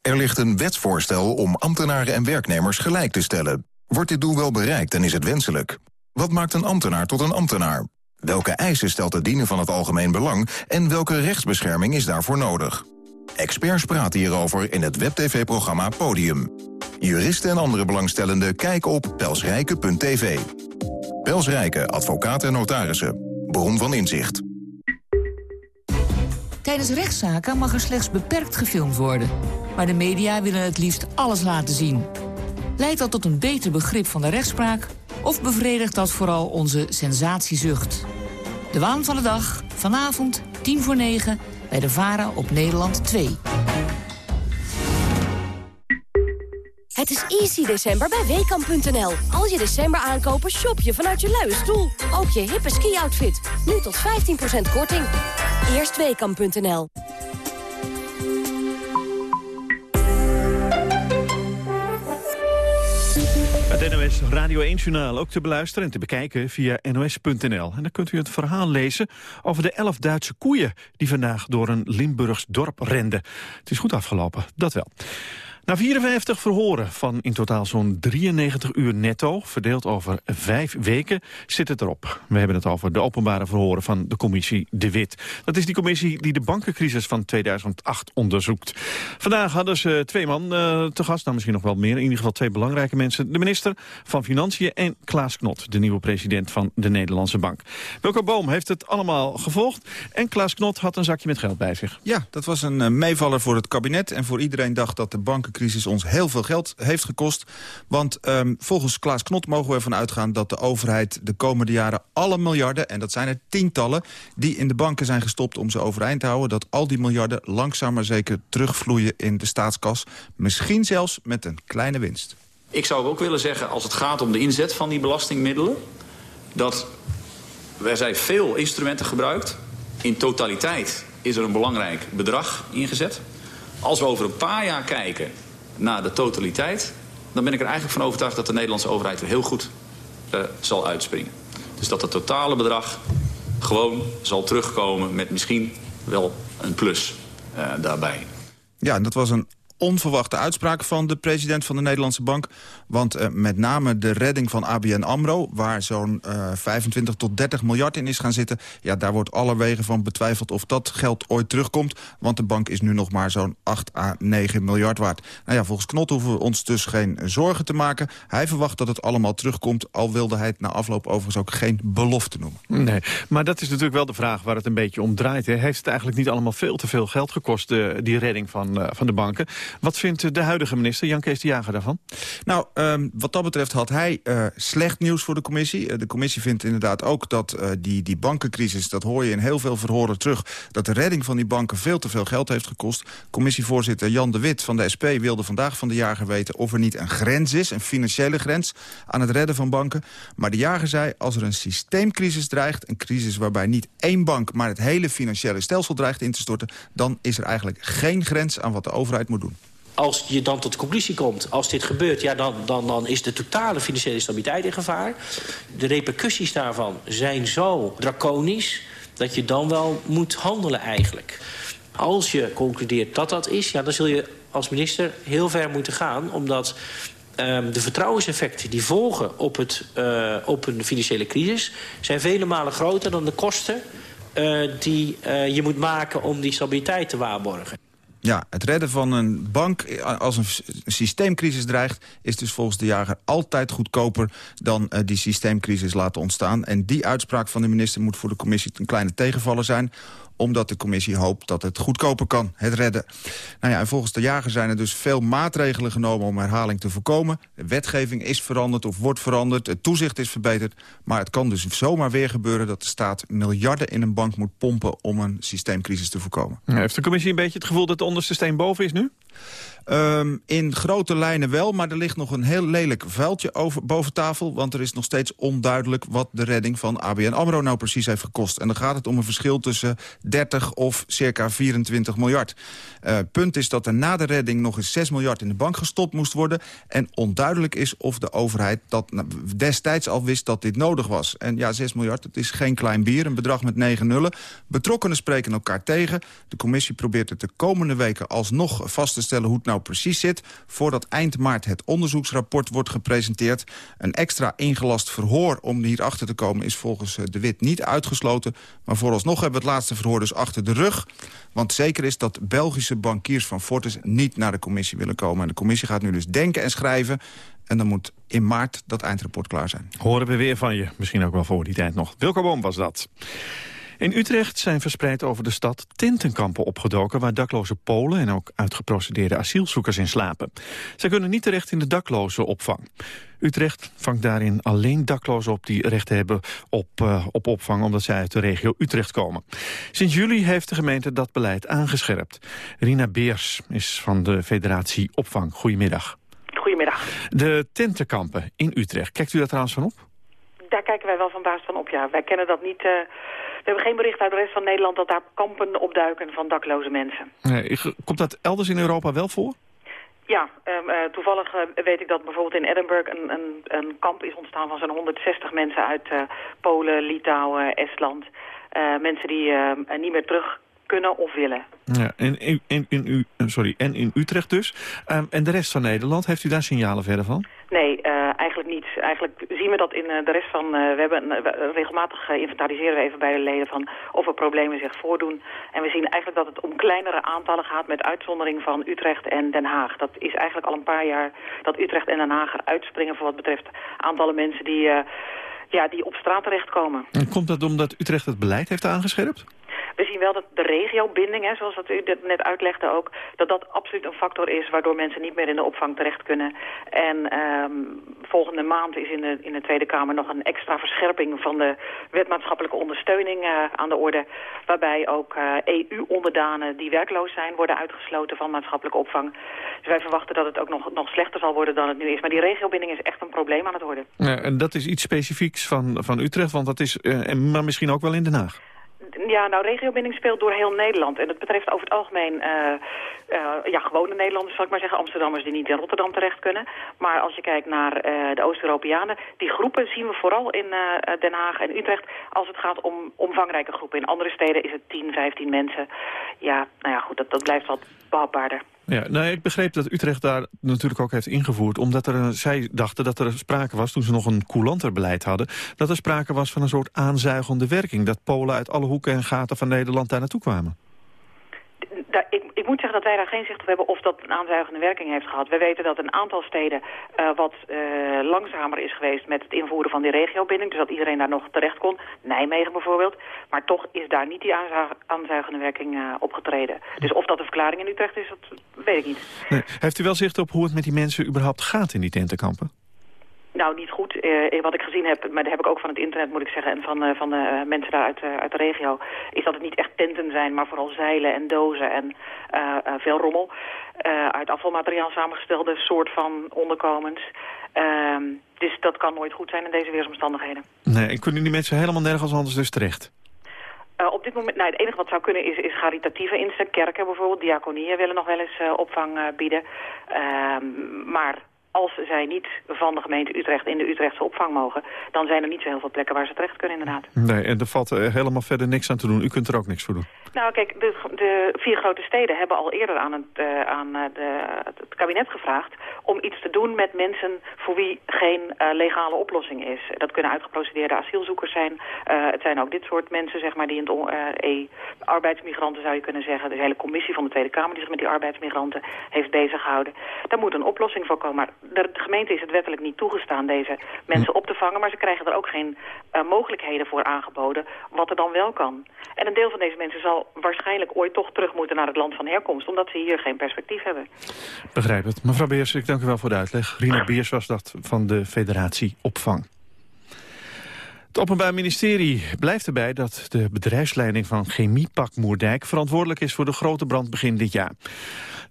Er ligt een wetsvoorstel om ambtenaren en werknemers gelijk te stellen. Wordt dit doel wel bereikt en is het wenselijk? Wat maakt een ambtenaar tot een ambtenaar? Welke eisen stelt het dienen van het algemeen belang... en welke rechtsbescherming is daarvoor nodig? Experts praten hierover in het WebTV-programma Podium. Juristen en andere belangstellenden kijken op pelsrijke.tv. Pelsrijke, advocaten en notarissen. Bron van inzicht. Tijdens rechtszaken mag er slechts beperkt gefilmd worden. Maar de media willen het liefst alles laten zien. Leidt dat tot een beter begrip van de rechtspraak... of bevredigt dat vooral onze sensatiezucht? De waan van de dag, vanavond, tien voor negen... bij de VARA op Nederland 2. Het is easy december bij WKAM.nl. Als je december aankopen, shop je vanuit je luie stoel. Ook je hippe ski-outfit. Nu tot 15% korting. Eerst WKAM.nl. Het NOS Radio 1-journaal ook te beluisteren en te bekijken via nos.nl. En dan kunt u het verhaal lezen over de elf Duitse koeien... die vandaag door een Limburgs dorp renden. Het is goed afgelopen, dat wel. Na 54 verhoren van in totaal zo'n 93 uur netto, verdeeld over vijf weken, zit het erop. We hebben het over de openbare verhoren van de commissie De Wit. Dat is die commissie die de bankencrisis van 2008 onderzoekt. Vandaag hadden ze twee man uh, te gast, nou misschien nog wel meer, in ieder geval twee belangrijke mensen. De minister van Financiën en Klaas Knot, de nieuwe president van de Nederlandse Bank. Welke Boom heeft het allemaal gevolgd en Klaas Knot had een zakje met geld bij zich. Ja, dat was een uh, meevaller voor het kabinet en voor iedereen dacht dat de bankencrisis ons heel veel geld heeft gekost. Want um, volgens Klaas Knot mogen we ervan uitgaan dat de overheid de komende jaren alle miljarden, en dat zijn er tientallen, die in de banken zijn gestopt om ze overeind te houden, dat al die miljarden langzaam maar zeker terugvloeien in de staatskas. Misschien zelfs met een kleine winst. Ik zou ook willen zeggen, als het gaat om de inzet van die belastingmiddelen... dat er zijn veel instrumenten gebruikt. In totaliteit is er een belangrijk bedrag ingezet. Als we over een paar jaar kijken naar de totaliteit... dan ben ik er eigenlijk van overtuigd dat de Nederlandse overheid weer heel goed uh, zal uitspringen. Dus dat het totale bedrag gewoon zal terugkomen met misschien wel een plus uh, daarbij. Ja, en dat was een onverwachte uitspraak van de president van de Nederlandse Bank. Want uh, met name de redding van ABN AMRO... waar zo'n uh, 25 tot 30 miljard in is gaan zitten... ja, daar wordt alle wegen van betwijfeld of dat geld ooit terugkomt. Want de bank is nu nog maar zo'n 8 à 9 miljard waard. Nou ja, volgens Knot hoeven we ons dus geen zorgen te maken. Hij verwacht dat het allemaal terugkomt... al wilde hij het na afloop overigens ook geen belofte noemen. Nee, maar dat is natuurlijk wel de vraag waar het een beetje om draait. Hè. Heeft het eigenlijk niet allemaal veel te veel geld gekost... Uh, die redding van, van de banken? Wat vindt de huidige minister, Jan Kees de Jager, daarvan? Nou, um, wat dat betreft had hij uh, slecht nieuws voor de commissie. Uh, de commissie vindt inderdaad ook dat die, die bankencrisis... dat hoor je in heel veel verhoren terug... dat de redding van die banken veel te veel geld heeft gekost. Commissievoorzitter Jan de Wit van de SP wilde vandaag van de jager weten... of er niet een grens is, een financiële grens... aan het redden van banken. Maar de jager zei, als er een systeemcrisis dreigt... een crisis waarbij niet één bank, maar het hele financiële stelsel dreigt in te storten... dan is er eigenlijk geen grens aan wat de overheid moet doen als je dan tot de conclusie komt, als dit gebeurt... Ja, dan, dan, dan is de totale financiële stabiliteit in gevaar. De repercussies daarvan zijn zo draconisch... dat je dan wel moet handelen eigenlijk. Als je concludeert dat dat is, ja, dan zul je als minister heel ver moeten gaan... omdat um, de vertrouwenseffecten die volgen op, het, uh, op een financiële crisis... zijn vele malen groter dan de kosten uh, die uh, je moet maken om die stabiliteit te waarborgen. Ja, het redden van een bank als een systeemcrisis dreigt... is dus volgens de jager altijd goedkoper dan uh, die systeemcrisis laten ontstaan. En die uitspraak van de minister moet voor de commissie een kleine tegenvaller zijn omdat de commissie hoopt dat het goedkoper kan, het redden. Nou ja, en volgens de jager zijn er dus veel maatregelen genomen om herhaling te voorkomen. De wetgeving is veranderd of wordt veranderd, het toezicht is verbeterd. Maar het kan dus zomaar weer gebeuren dat de staat miljarden in een bank moet pompen om een systeemcrisis te voorkomen. Heeft de commissie een beetje het gevoel dat de onderste steen boven is nu? Um, in grote lijnen wel, maar er ligt nog een heel lelijk vuiltje over, boven tafel... want er is nog steeds onduidelijk wat de redding van ABN AMRO nou precies heeft gekost. En dan gaat het om een verschil tussen 30 of circa 24 miljard. Uh, punt is dat er na de redding nog eens 6 miljard in de bank gestopt moest worden... en onduidelijk is of de overheid dat destijds al wist dat dit nodig was. En ja, 6 miljard, het is geen klein bier, een bedrag met 9 nullen. Betrokkenen spreken elkaar tegen. De commissie probeert het de komende weken alsnog vast te stellen... hoe het nou precies zit... voordat eind maart het onderzoeksrapport wordt gepresenteerd. Een extra ingelast verhoor om hierachter te komen... is volgens de Wit niet uitgesloten. Maar vooralsnog hebben we het laatste verhoor dus achter de rug. Want zeker is dat Belgische bankiers van Fortis niet naar de commissie willen komen. En de commissie gaat nu dus denken en schrijven... En dan moet in maart dat eindrapport klaar zijn. Horen we weer van je. Misschien ook wel voor die tijd nog. Wilco Boom was dat. In Utrecht zijn verspreid over de stad tentenkampen opgedoken... waar dakloze Polen en ook uitgeprocedeerde asielzoekers in slapen. Zij kunnen niet terecht in de dakloze opvang. Utrecht vangt daarin alleen daklozen op die recht hebben op, uh, op opvang... omdat zij uit de regio Utrecht komen. Sinds juli heeft de gemeente dat beleid aangescherpt. Rina Beers is van de federatie Opvang. Goedemiddag. Goedemiddag. De tentenkampen in Utrecht, kijkt u daar trouwens van op? Daar kijken wij wel van baas van op, ja. Wij kennen dat niet... Uh, we hebben geen bericht uit de rest van Nederland dat daar kampen opduiken van dakloze mensen. Nee, komt dat elders in Europa wel voor? Ja, uh, toevallig uh, weet ik dat bijvoorbeeld in Edinburgh een, een, een, kamp is ontstaan van zo'n 160 mensen uit Polen, Litouwen, Estland. mensen die niet meer terug kunnen of willen. Ja, en, in, in, in, u, sorry, en in Utrecht dus. Um, en de rest van Nederland, heeft u daar signalen verder van? Nee, uh, eigenlijk niet. Eigenlijk zien we dat in uh, de rest van... Uh, we hebben regelmatig inventariseren we even bij de leden van of er problemen zich voordoen. En we zien eigenlijk dat het om kleinere aantallen gaat met uitzondering van Utrecht en Den Haag. Dat is eigenlijk al een paar jaar dat Utrecht en Den Haag uitspringen voor wat betreft aantallen mensen die, ja, die op straat terechtkomen. En komt dat omdat Utrecht het beleid heeft aangescherpt? We zien wel dat de regiobinding, hè, zoals dat u net uitlegde ook... dat dat absoluut een factor is waardoor mensen niet meer in de opvang terecht kunnen. En um, volgende maand is in de, in de Tweede Kamer nog een extra verscherping... van de wetmaatschappelijke ondersteuning uh, aan de orde... waarbij ook uh, eh, EU-onderdanen die werkloos zijn worden uitgesloten van maatschappelijke opvang. Dus wij verwachten dat het ook nog, nog slechter zal worden dan het nu is. Maar die regiobinding is echt een probleem aan het worden. Ja, en dat is iets specifieks van, van Utrecht, want dat is uh, maar misschien ook wel in Den Haag. Ja, nou, regiobinding speelt door heel Nederland. En dat betreft over het algemeen uh, uh, ja, gewone Nederlanders, zal ik maar zeggen. Amsterdammers die niet in Rotterdam terecht kunnen. Maar als je kijkt naar uh, de Oost-Europeanen, die groepen zien we vooral in Den Haag en Utrecht... als het gaat om omvangrijke groepen. In andere steden is het 10, 15 mensen. Ja, nou ja, goed, dat, dat blijft wat behapbaarder. Ja, nou, ik begreep dat Utrecht daar natuurlijk ook heeft ingevoerd... omdat er, zij dachten dat er sprake was, toen ze nog een coulanter beleid hadden... dat er sprake was van een soort aanzuigende werking... dat Polen uit alle hoeken en gaten van Nederland daar naartoe kwamen. Ik, dat wij daar geen zicht op hebben of dat een aanzuigende werking heeft gehad. We weten dat een aantal steden uh, wat uh, langzamer is geweest met het invoeren van die regiobinding. Dus dat iedereen daar nog terecht kon. Nijmegen bijvoorbeeld. Maar toch is daar niet die aanzuigende werking uh, opgetreden. Dus of dat een verklaring in Utrecht is, dat weet ik niet. Heeft u wel zicht op hoe het met die mensen überhaupt gaat in die tentenkampen? Nou, niet goed. Uh, wat ik gezien heb, maar dat heb ik ook van het internet moet ik zeggen... en van, uh, van de uh, mensen daar uit, uit de regio... is dat het niet echt tenten zijn, maar vooral zeilen en dozen en veel rommel. uit afvalmateriaal samengestelde soort van onderkomens. Ehm, dus dat kan nooit goed zijn in deze weersomstandigheden. Nee, en kunnen die mensen helemaal nergens anders dus terecht? Uh, op dit moment, nou, het enige wat zou kunnen is, is caritatieve inzet. Kerken bijvoorbeeld, diaconieën willen nog wel eens uh, opvang uh, bieden. Ehm, maar als zij niet van de gemeente Utrecht in de Utrechtse opvang mogen... dan zijn er niet zo heel veel plekken waar ze terecht kunnen inderdaad. Nee, en er valt helemaal verder niks aan te doen. U kunt er ook niks voor doen. Nou kijk, de, de vier grote steden hebben al eerder aan, het, uh, aan uh, de, het kabinet gevraagd... om iets te doen met mensen voor wie geen uh, legale oplossing is. Dat kunnen uitgeprocedeerde asielzoekers zijn. het zijn ook dit soort mensen, zeg maar, die in het e arbeidsmigranten zou je kunnen zeggen. De hele commissie van de Tweede Kamer die zich met die arbeidsmigranten heeft bezig gehouden. Daar moet een oplossing voor komen. Maar de, gemeente is het wettelijk niet toegestaan deze mensen op te vangen. Maar ze krijgen er ook geen mogelijkheden voor aangeboden wat er dan wel kan. En een deel van deze mensen zal waarschijnlijk ooit toch terug moeten naar het land van herkomst... omdat ze hier geen perspectief hebben. Begrijp het. Mevrouw Beers, ik dank u wel voor de uitleg. Rina Beers was dat van de Federatie Opvang. Het Openbaar Ministerie blijft erbij dat de bedrijfsleiding van Chemiepak Moerdijk verantwoordelijk is voor de grote brand begin dit jaar.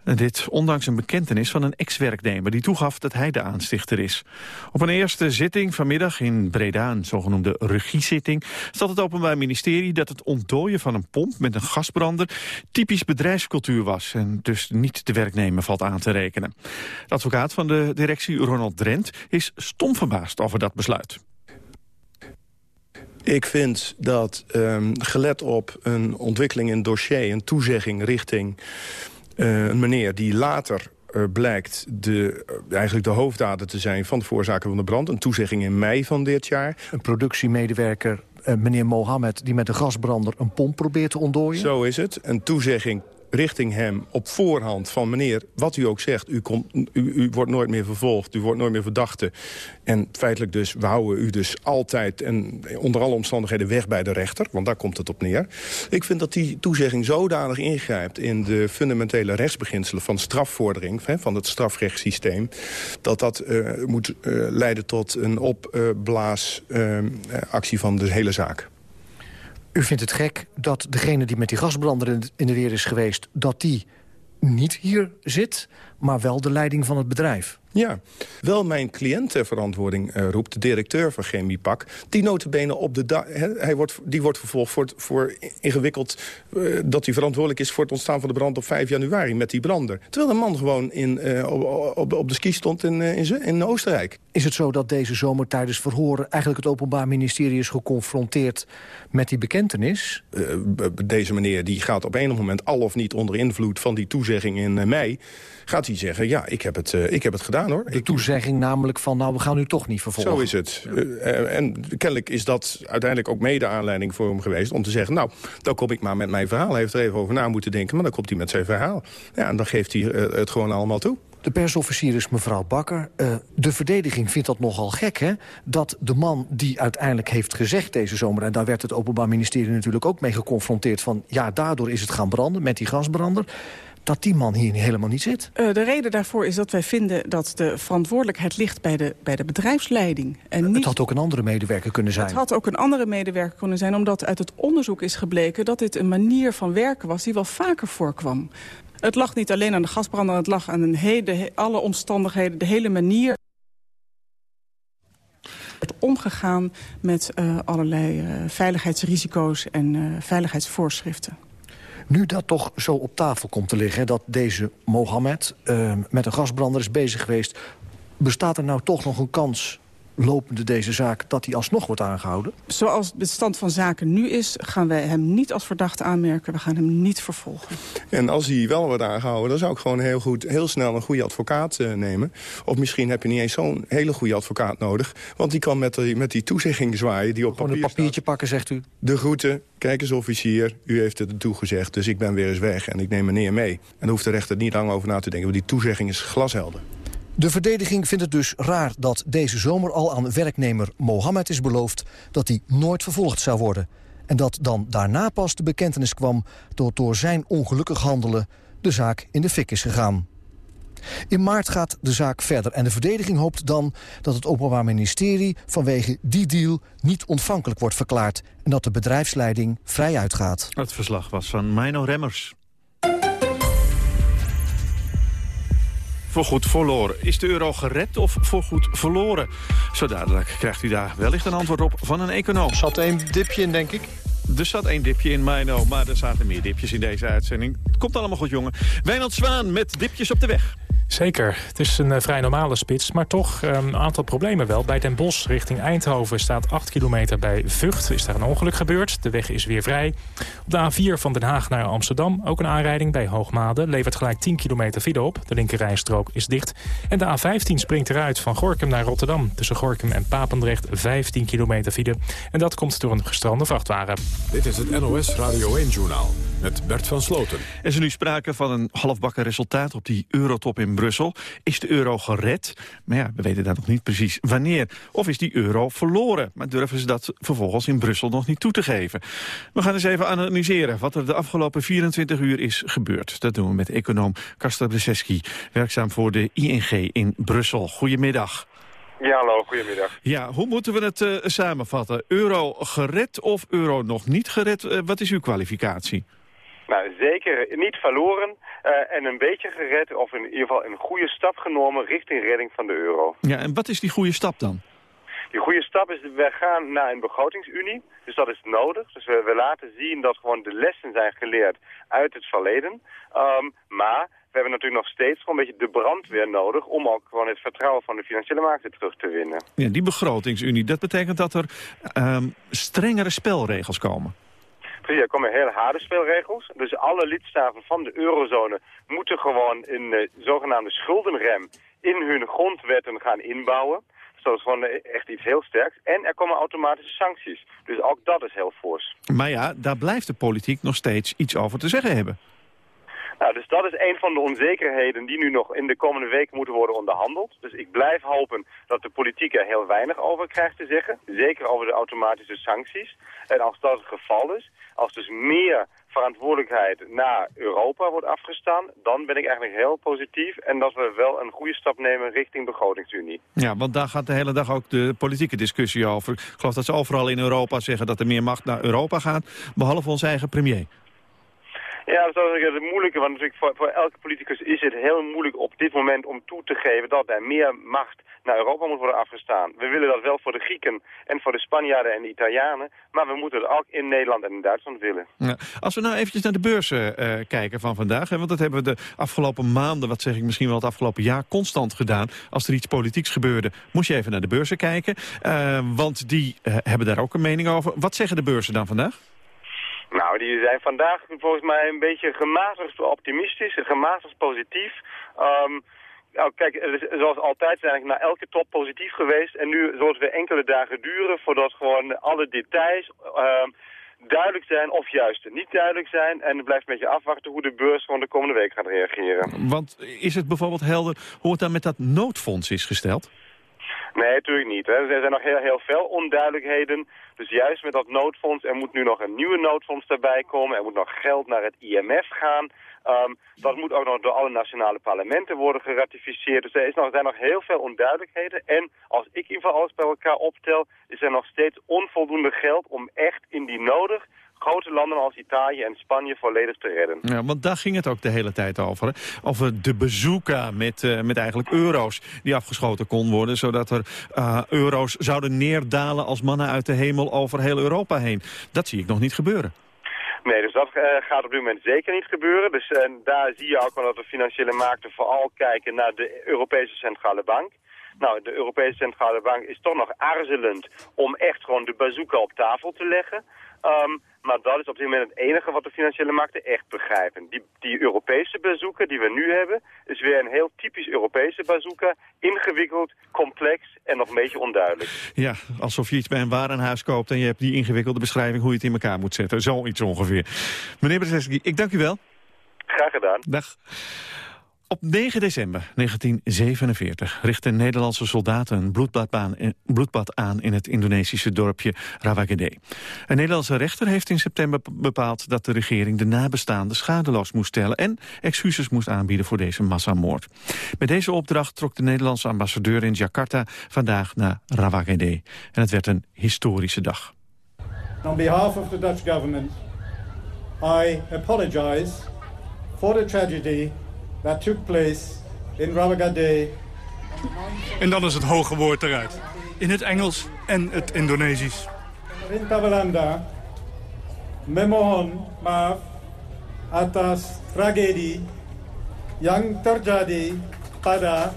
Dit ondanks een bekentenis van een ex-werknemer die toegaf dat hij de aanstichter is. Op een eerste zitting vanmiddag in Breda, een zogenoemde regiezitting, stelt het Openbaar Ministerie dat het ontdooien van een pomp met een gasbrander typisch bedrijfscultuur was en dus niet de werknemer valt aan te rekenen. De advocaat van de directie, Ronald Drent, is stom verbaasd over dat besluit. Ik vind dat, um, gelet op een ontwikkeling in het dossier... een toezegging richting uh, een meneer die later uh, blijkt de, uh, eigenlijk de hoofddader te zijn van de veroorzaker van de brand. Een toezegging in mei van dit jaar. Een productiemedewerker, meneer Mohammed, die met een gasbrander een pomp probeert te ontdooien. Zo is het. Een toezegging richting hem op voorhand van... meneer, wat u ook zegt, u, komt, u, u wordt nooit meer vervolgd, u wordt nooit meer verdachte. En feitelijk dus, we houden u dus altijd en onder alle omstandigheden weg bij de rechter. Want daar komt het op neer. Ik vind dat die toezegging zodanig ingrijpt in de fundamentele rechtsbeginselen van strafvordering... van het strafrechtssysteem, dat dat uh, moet uh, leiden tot een opblaasactie uh, van de hele zaak. U vindt het gek dat degene die met die gasbrander in de weer is geweest... dat die niet hier zit, maar wel de leiding van het bedrijf? Ja, wel mijn cliënt ter verantwoording uh, roept, de directeur van Chemiepak. Die notabene op de dag, hij wordt, die wordt vervolgd voor, voor ingewikkeld... Uh, dat hij verantwoordelijk is voor het ontstaan van de brand op 5 januari met die brander. Terwijl de man gewoon in, uh, op, op, op, de ski stond in, in, in Oostenrijk. Is het zo dat deze zomer tijdens verhoren eigenlijk het Openbaar Ministerie is geconfronteerd met die bekentenis? deze meneer die gaat op een moment al of niet onder invloed van die toezegging in mei gaat hij zeggen, ja, ik heb het, uh, ik heb het gedaan hoor. De toezegging namelijk van, nou, we gaan u toch niet vervolgen. Zo is het. Uh, en kennelijk is dat uiteindelijk ook mede aanleiding voor hem geweest... om te zeggen, nou, dan kom ik maar met mijn verhaal. Hij heeft er even over na moeten denken, maar dan komt hij met zijn verhaal. Ja, en dan geeft hij uh, het gewoon allemaal toe. De persofficier is mevrouw Bakker. Uh, de verdediging vindt dat nogal gek, hè? Dat de man die uiteindelijk heeft gezegd deze zomer... en daar werd het Openbaar Ministerie natuurlijk ook mee geconfronteerd... van ja, daardoor is het gaan branden met die gasbrander dat die man hier helemaal niet zit? Uh, de reden daarvoor is dat wij vinden dat de verantwoordelijkheid ligt bij de, bij de bedrijfsleiding. En niet... Het had ook een andere medewerker kunnen zijn. Het had ook een andere medewerker kunnen zijn, omdat uit het onderzoek is gebleken... dat dit een manier van werken was die wel vaker voorkwam. Het lag niet alleen aan de gasbrander, het lag aan een hele, alle omstandigheden, de hele manier werd omgegaan met uh, allerlei uh, veiligheidsrisico's en uh, veiligheidsvoorschriften. Nu dat toch zo op tafel komt te liggen... dat deze Mohammed uh, met een gasbrander is bezig geweest... bestaat er nou toch nog een kans lopende deze zaak dat hij alsnog wordt aangehouden? Zoals de stand van zaken nu is, gaan wij hem niet als verdachte aanmerken. We gaan hem niet vervolgen. En als hij wel wordt aangehouden, dan zou ik gewoon heel, goed, heel snel een goede advocaat uh, nemen. Of misschien heb je niet eens zo'n hele goede advocaat nodig. Want die kan met die, met die toezegging zwaaien die op gewoon papier een papiertje staat. pakken, zegt u? De groeten, kijk eens officier, u heeft het toegezegd. Dus ik ben weer eens weg en ik neem meneer mee. En daar hoeft de rechter niet lang over na te denken. Want die toezegging is glashelder. De verdediging vindt het dus raar dat deze zomer al aan werknemer Mohammed is beloofd dat hij nooit vervolgd zou worden. En dat dan daarna pas de bekentenis kwam dat door zijn ongelukkig handelen de zaak in de fik is gegaan. In maart gaat de zaak verder en de verdediging hoopt dan dat het Openbaar Ministerie vanwege die deal niet ontvankelijk wordt verklaard en dat de bedrijfsleiding vrij uitgaat. Het verslag was van Mino Remmers. Voorgoed verloren. Is de euro gered of voorgoed verloren? Zo dadelijk krijgt u daar wellicht een antwoord op van een econoom. Zat één dipje in, denk ik. Er zat één dipje in, Mino, maar er zaten meer dipjes in deze uitzending. Het komt allemaal goed, jongen. Wijnand Zwaan met dipjes op de weg. Zeker. Het is een uh, vrij normale spits, maar toch um, een aantal problemen wel. Bij Den Bosch richting Eindhoven staat 8 kilometer bij Vught. Is daar een ongeluk gebeurd. De weg is weer vrij. Op de A4 van Den Haag naar Amsterdam ook een aanrijding bij Hoogmade. Levert gelijk 10 kilometer file op. De linkerrijstrook is dicht. En de A15 springt eruit van Gorkum naar Rotterdam. Tussen Gorkum en Papendrecht 15 kilometer file. En dat komt door een gestrande vrachtwagen. Dit is het NOS Radio 1-journaal met Bert van Sloten. Er is nu sprake van een halfbakken resultaat op die eurotop in Brussel. Is de euro gered? Maar ja, we weten dat nog niet precies wanneer. Of is die euro verloren? Maar durven ze dat vervolgens in Brussel nog niet toe te geven? We gaan eens even analyseren wat er de afgelopen 24 uur is gebeurd. Dat doen we met econoom Kasper Brzeski, werkzaam voor de ING in Brussel. Goedemiddag. Ja, hallo, goedemiddag. Ja, hoe moeten we het uh, samenvatten? Euro gered of euro nog niet gered? Uh, wat is uw kwalificatie? Nou, zeker niet verloren uh, en een beetje gered of in ieder geval een goede stap genomen richting redding van de euro. Ja, en wat is die goede stap dan? Die goede stap is, we gaan naar een begrotingsunie, dus dat is nodig. Dus we, we laten zien dat gewoon de lessen zijn geleerd uit het verleden. Um, maar we hebben natuurlijk nog steeds gewoon een beetje de brandweer nodig... om ook gewoon het vertrouwen van de financiële markten terug te winnen. Ja, die begrotingsunie, dat betekent dat er um, strengere spelregels komen. Er komen heel harde spelregels. Dus alle lidstaten van de eurozone moeten gewoon een uh, zogenaamde schuldenrem in hun grondwetten gaan inbouwen. Dus dat is gewoon echt iets heel sterks. En er komen automatische sancties. Dus ook dat is heel fors. Maar ja, daar blijft de politiek nog steeds iets over te zeggen hebben. Nou, dus dat is een van de onzekerheden die nu nog in de komende weken moeten worden onderhandeld. Dus ik blijf hopen dat de politiek er heel weinig over krijgt te zeggen. Zeker over de automatische sancties. En als dat het geval is, als dus meer verantwoordelijkheid naar Europa wordt afgestaan, dan ben ik eigenlijk heel positief. En dat we wel een goede stap nemen richting begrotingsunie. Ja, want daar gaat de hele dag ook de politieke discussie over. Ik geloof dat ze overal in Europa zeggen dat er meer macht naar Europa gaat, behalve onze eigen premier. Ja, dat is het moeilijke, want natuurlijk voor, voor elke politicus is het heel moeilijk op dit moment om toe te geven dat er meer macht naar Europa moet worden afgestaan. We willen dat wel voor de Grieken en voor de Spanjaarden en de Italianen, maar we moeten het ook in Nederland en in Duitsland willen. Ja, als we nou eventjes naar de beurzen uh, kijken van vandaag, hè, want dat hebben we de afgelopen maanden, wat zeg ik misschien wel het afgelopen jaar, constant gedaan. Als er iets politieks gebeurde, moest je even naar de beurzen kijken, uh, want die uh, hebben daar ook een mening over. Wat zeggen de beurzen dan vandaag? Nou, die zijn vandaag volgens mij een beetje gematigd optimistisch, gematigd positief. Um, nou, kijk, zoals altijd zijn eigenlijk na elke top positief geweest. En nu zal het weer enkele dagen duren voordat gewoon alle details uh, duidelijk zijn of juist niet duidelijk zijn. En het blijft een beetje afwachten hoe de beurs gewoon de komende week gaat reageren. Want is het bijvoorbeeld helder hoe het dan met dat noodfonds is gesteld? Nee, natuurlijk niet. Hè. Er zijn nog heel, heel veel onduidelijkheden. Dus juist met dat noodfonds, er moet nu nog een nieuwe noodfonds erbij komen. Er moet nog geld naar het IMF gaan. Um, dat moet ook nog door alle nationale parlementen worden geratificeerd. Dus er is nog, zijn nog heel veel onduidelijkheden. En als ik in ieder geval alles bij elkaar optel, is er nog steeds onvoldoende geld om echt in die nodig grote landen als Italië en Spanje volledig te redden. Ja, want daar ging het ook de hele tijd over. Hè? Over de bazooka met, uh, met eigenlijk euro's die afgeschoten kon worden... zodat er uh, euro's zouden neerdalen als mannen uit de hemel over heel Europa heen. Dat zie ik nog niet gebeuren. Nee, dus dat uh, gaat op dit moment zeker niet gebeuren. Dus daar zie je ook wel dat de financiële markten vooral kijken naar de Europese Centrale Bank. Nou, de Europese Centrale Bank is toch nog aarzelend om echt gewoon de bazooka op tafel te leggen. Um, maar dat is op dit moment het enige wat de financiële markten echt begrijpen. Die, die Europese bazooka die we nu hebben, is weer een heel typisch Europese bazooka. Ingewikkeld, complex en nog een beetje onduidelijk. Ja, alsof je iets bij een warenhuis koopt en je hebt die ingewikkelde beschrijving hoe je het in elkaar moet zetten. Zoiets ongeveer. Meneer Brzezinski, ik dank u wel. Graag gedaan. Dag. Op 9 december 1947 richtten Nederlandse soldaten een bloedbad aan in het Indonesische dorpje Rawagede. Een Nederlandse rechter heeft in september bepaald dat de regering de nabestaanden schadeloos moest stellen en excuses moest aanbieden voor deze massamoord. Met deze opdracht trok de Nederlandse ambassadeur in Jakarta vandaag naar Rawagede. En het werd een historische dag. On behalf of the Dutch government, I apologize for the tragedy that took place in Rawagade. En dan is het hoge woord eruit. In het Engels en het Indonesisch. In Tabalanda, memohon maaf atas tragedi yang terjadi pada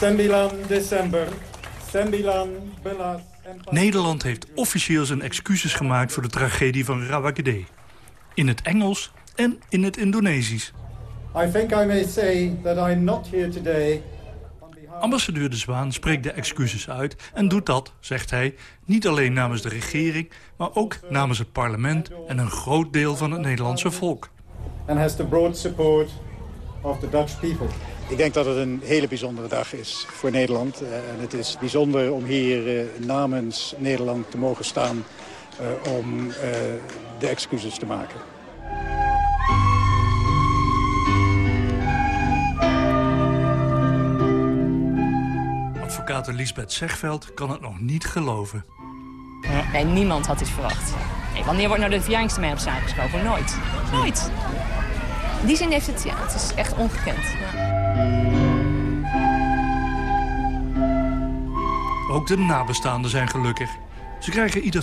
9 December 19 Nederland heeft officieel zijn excuses gemaakt voor de tragedie van Rawagede. In het Engels en in het Indonesisch. I think I may say that I'm not here today Ambassadeur De Zwaan spreekt de excuses uit en doet dat, zegt hij, niet alleen namens de regering, maar ook namens het parlement en een groot deel van het Nederlandse volk. And has the broad support of the Dutch people. Ik denk dat het een hele bijzondere dag is voor Nederland. Uh, en het is bijzonder om hier uh, namens Nederland te mogen staan uh, om de excuses te maken. Advocaat Lisbeth Zegveld kan het nog niet geloven. Nee, niemand had dit verwacht. Nee, wanneer wordt nou de verjaringstermijn op zaken gesproken? Nooit. Nooit. In die zin heeft het, ja, het is echt ongekend. Ja. Ook de nabestaanden zijn gelukkig. Ze krijgen ieder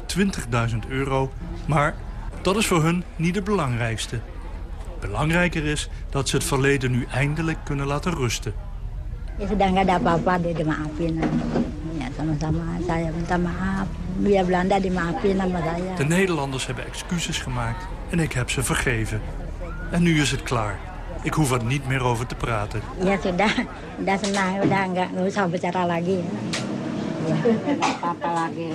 20.000 euro, maar dat is voor hun niet het belangrijkste. Belangrijker is dat ze het verleden nu eindelijk kunnen laten rusten. Ya sudah nggak ada apa-apa deh dimaafin. Ya sama-sama saya minta maaf. Via Belanda dimaafin sama saya. De Nederlanders hebben excuses gemaakt en ik heb ze vergeven. En nu is het klaar. Ik hoef er niet meer over te praten. Ya sudah, udah senang, udah nggak nggak usah bicara lagi. Ya, apa-apa lagi.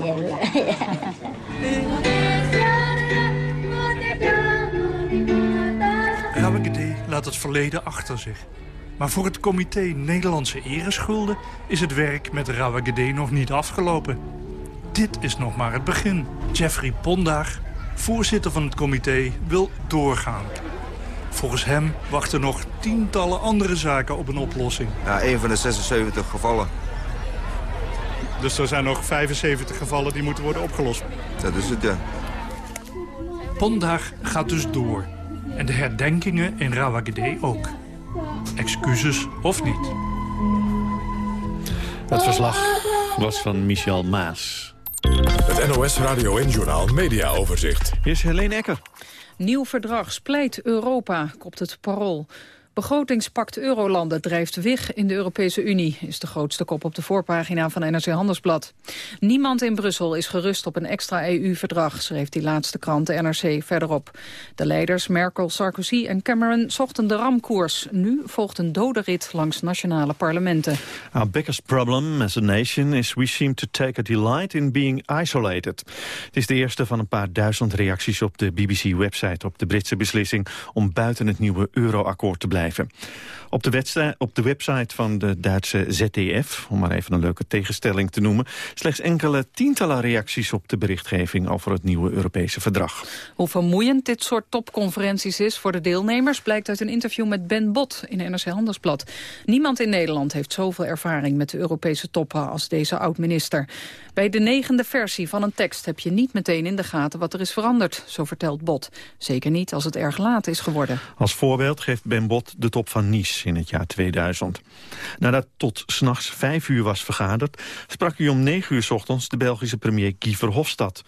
Rawagede laat het verleden achter zich. Maar voor het comité Nederlandse Ereschulden is het werk met Rawagede nog niet afgelopen. Dit is nog maar het begin. Jeffrey Pondaag, voorzitter van het comité, wil doorgaan. Volgens hem wachten nog tientallen andere zaken op een oplossing. Ja, een van de 76 gevallen. Dus er zijn nog 75 gevallen die moeten worden opgelost. Dat is het, ja. Pondaag gaat dus door. En de herdenkingen in Rawagede ook. Excuses of niet. Het verslag was van Michel Maas. Het NOS Radio en Journaal Media Overzicht. Hier is Helene Ecker. Nieuw verdrag splijt Europa, kopt het parool. Begrotingspact Eurolanden drijft weg in de Europese Unie... is de grootste kop op de voorpagina van NRC Handelsblad. Niemand in Brussel is gerust op een extra EU-verdrag... schreef die laatste krant de NRC verderop. De leiders Merkel, Sarkozy en Cameron zochten de ramkoers. Nu volgt een dode rit langs nationale parlementen. Our biggest problem as a nation is we seem to take a delight in being isolated. Het is de eerste van een paar duizend reacties op de BBC-website... op de Britse beslissing om buiten het nieuwe euro-akkoord te blijven. Op de, op de website van de Duitse ZDF, om maar even een leuke tegenstelling te noemen... slechts enkele tientallen reacties op de berichtgeving over het nieuwe Europese verdrag. Hoe vermoeiend dit soort topconferenties is voor de deelnemers... blijkt uit een interview met Ben Bot in NRC Handelsblad. Niemand in Nederland heeft zoveel ervaring met de Europese toppen als deze oud-minister. Bij de negende versie van een tekst heb je niet meteen in de gaten wat er is veranderd, zo vertelt Bot. Zeker niet als het erg laat is geworden. Als voorbeeld geeft Ben Bot de top van Nice in het jaar 2000. Nadat tot s'nachts vijf uur was vergaderd... sprak hij om negen uur s ochtends de Belgische premier Guy Verhofstadt.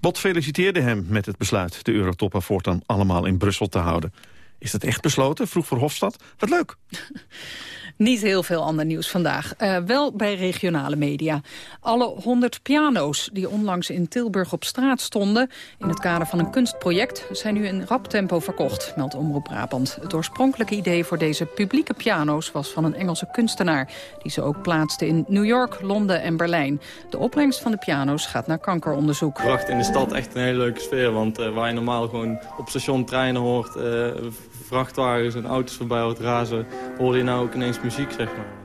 Bot feliciteerde hem met het besluit de eurotoppen voortaan allemaal in Brussel te houden. Is dat echt besloten? vroeg Verhofstadt. Wat leuk. Niet heel veel ander nieuws vandaag. Uh, wel bij regionale media. Alle 100 piano's die onlangs in Tilburg op straat stonden... in het kader van een kunstproject... zijn nu in rap tempo verkocht, meldt Omroep Brabant. Het oorspronkelijke idee voor deze publieke piano's... was van een Engelse kunstenaar... die ze ook plaatste in New York, Londen en Berlijn. De opbrengst van de piano's gaat naar kankeronderzoek. Bracht in de stad echt een hele leuke sfeer. Want uh, waar je normaal gewoon op station treinen hoort... Uh, vrachtwagens en auto's voorbij hoort razen... hoorde je nou ook ineens muziek, zeg maar.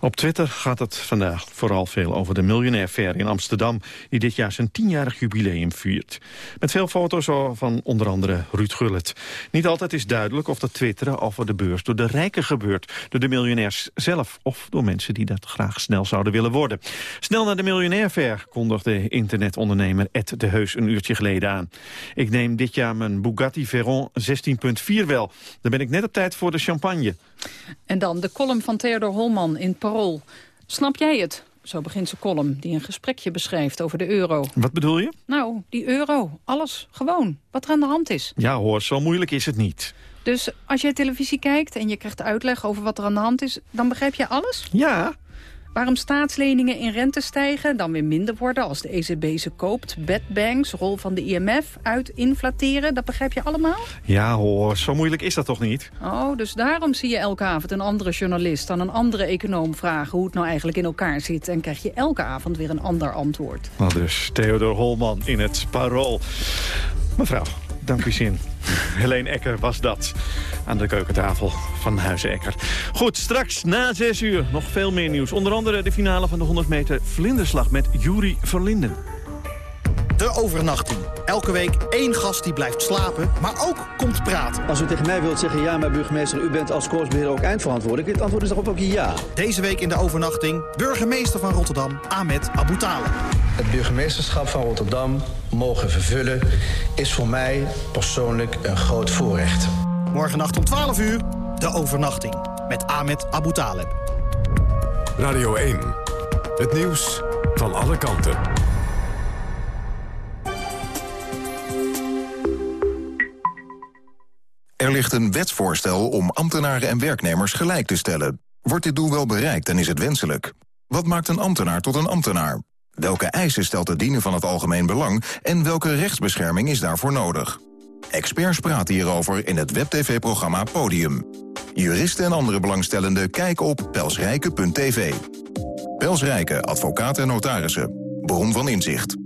Op Twitter gaat het vandaag vooral veel over de miljonair in Amsterdam... die dit jaar zijn tienjarig jubileum viert. Met veel foto's van onder andere Ruud Gullit. Niet altijd is duidelijk of dat twitteren over de beurs door de rijken gebeurt. Door de miljonairs zelf of door mensen die dat graag snel zouden willen worden. Snel naar de miljonair fair kondigde internetondernemer Ed de Heus een uurtje geleden aan. Ik neem dit jaar mijn Bugatti Veyron 16.4 wel. Dan ben ik net op tijd voor de champagne. En dan de column van Theodor Holman in Parool. Snap jij het? Zo begint zijn column, die een gesprekje beschrijft over de euro. Wat bedoel je? Nou, die euro. Alles. Gewoon. Wat er aan de hand is. Ja hoor, zo moeilijk is het niet. Dus als jij televisie kijkt en je krijgt uitleg over wat er aan de hand is... dan begrijp je alles? Ja, Waarom staatsleningen in rente stijgen, dan weer minder worden als de ECB ze koopt. Bedbanks, rol van de IMF, uit inflateren, dat begrijp je allemaal? Ja hoor, zo moeilijk is dat toch niet? Oh, dus daarom zie je elke avond een andere journalist aan een andere econoom vragen hoe het nou eigenlijk in elkaar zit. En krijg je elke avond weer een ander antwoord. Al dus Theodor Holman in het Parool. Mevrouw, dank u zin. Helene Ecker was dat. Aan de keukentafel van Huizen Ecker. Goed, straks na zes uur nog veel meer nieuws. Onder andere de finale van de 100 meter vlinderslag met Juri Verlinden. De overnachting. Elke week één gast die blijft slapen, maar ook komt praten. Als u tegen mij wilt zeggen, ja, maar burgemeester, u bent als koersbeheerder ook eindverantwoordelijk. Het antwoord is daarop ook ja. Deze week in de overnachting, burgemeester van Rotterdam, Ahmed Abu Talib. Het burgemeesterschap van Rotterdam mogen vervullen is voor mij persoonlijk een groot voorrecht. Morgennacht om 12 uur, de overnachting met Ahmed Abu Talib. Radio 1, het nieuws van alle kanten. Er ligt een wetsvoorstel om ambtenaren en werknemers gelijk te stellen. Wordt dit doel wel bereikt en is het wenselijk? Wat maakt een ambtenaar tot een ambtenaar? Welke eisen stelt het dienen van het algemeen belang... en welke rechtsbescherming is daarvoor nodig? Experts praten hierover in het WebTV-programma Podium. Juristen en andere belangstellenden kijken op pelsrijke.tv. Pelsrijke, advocaten en notarissen. Bron van inzicht.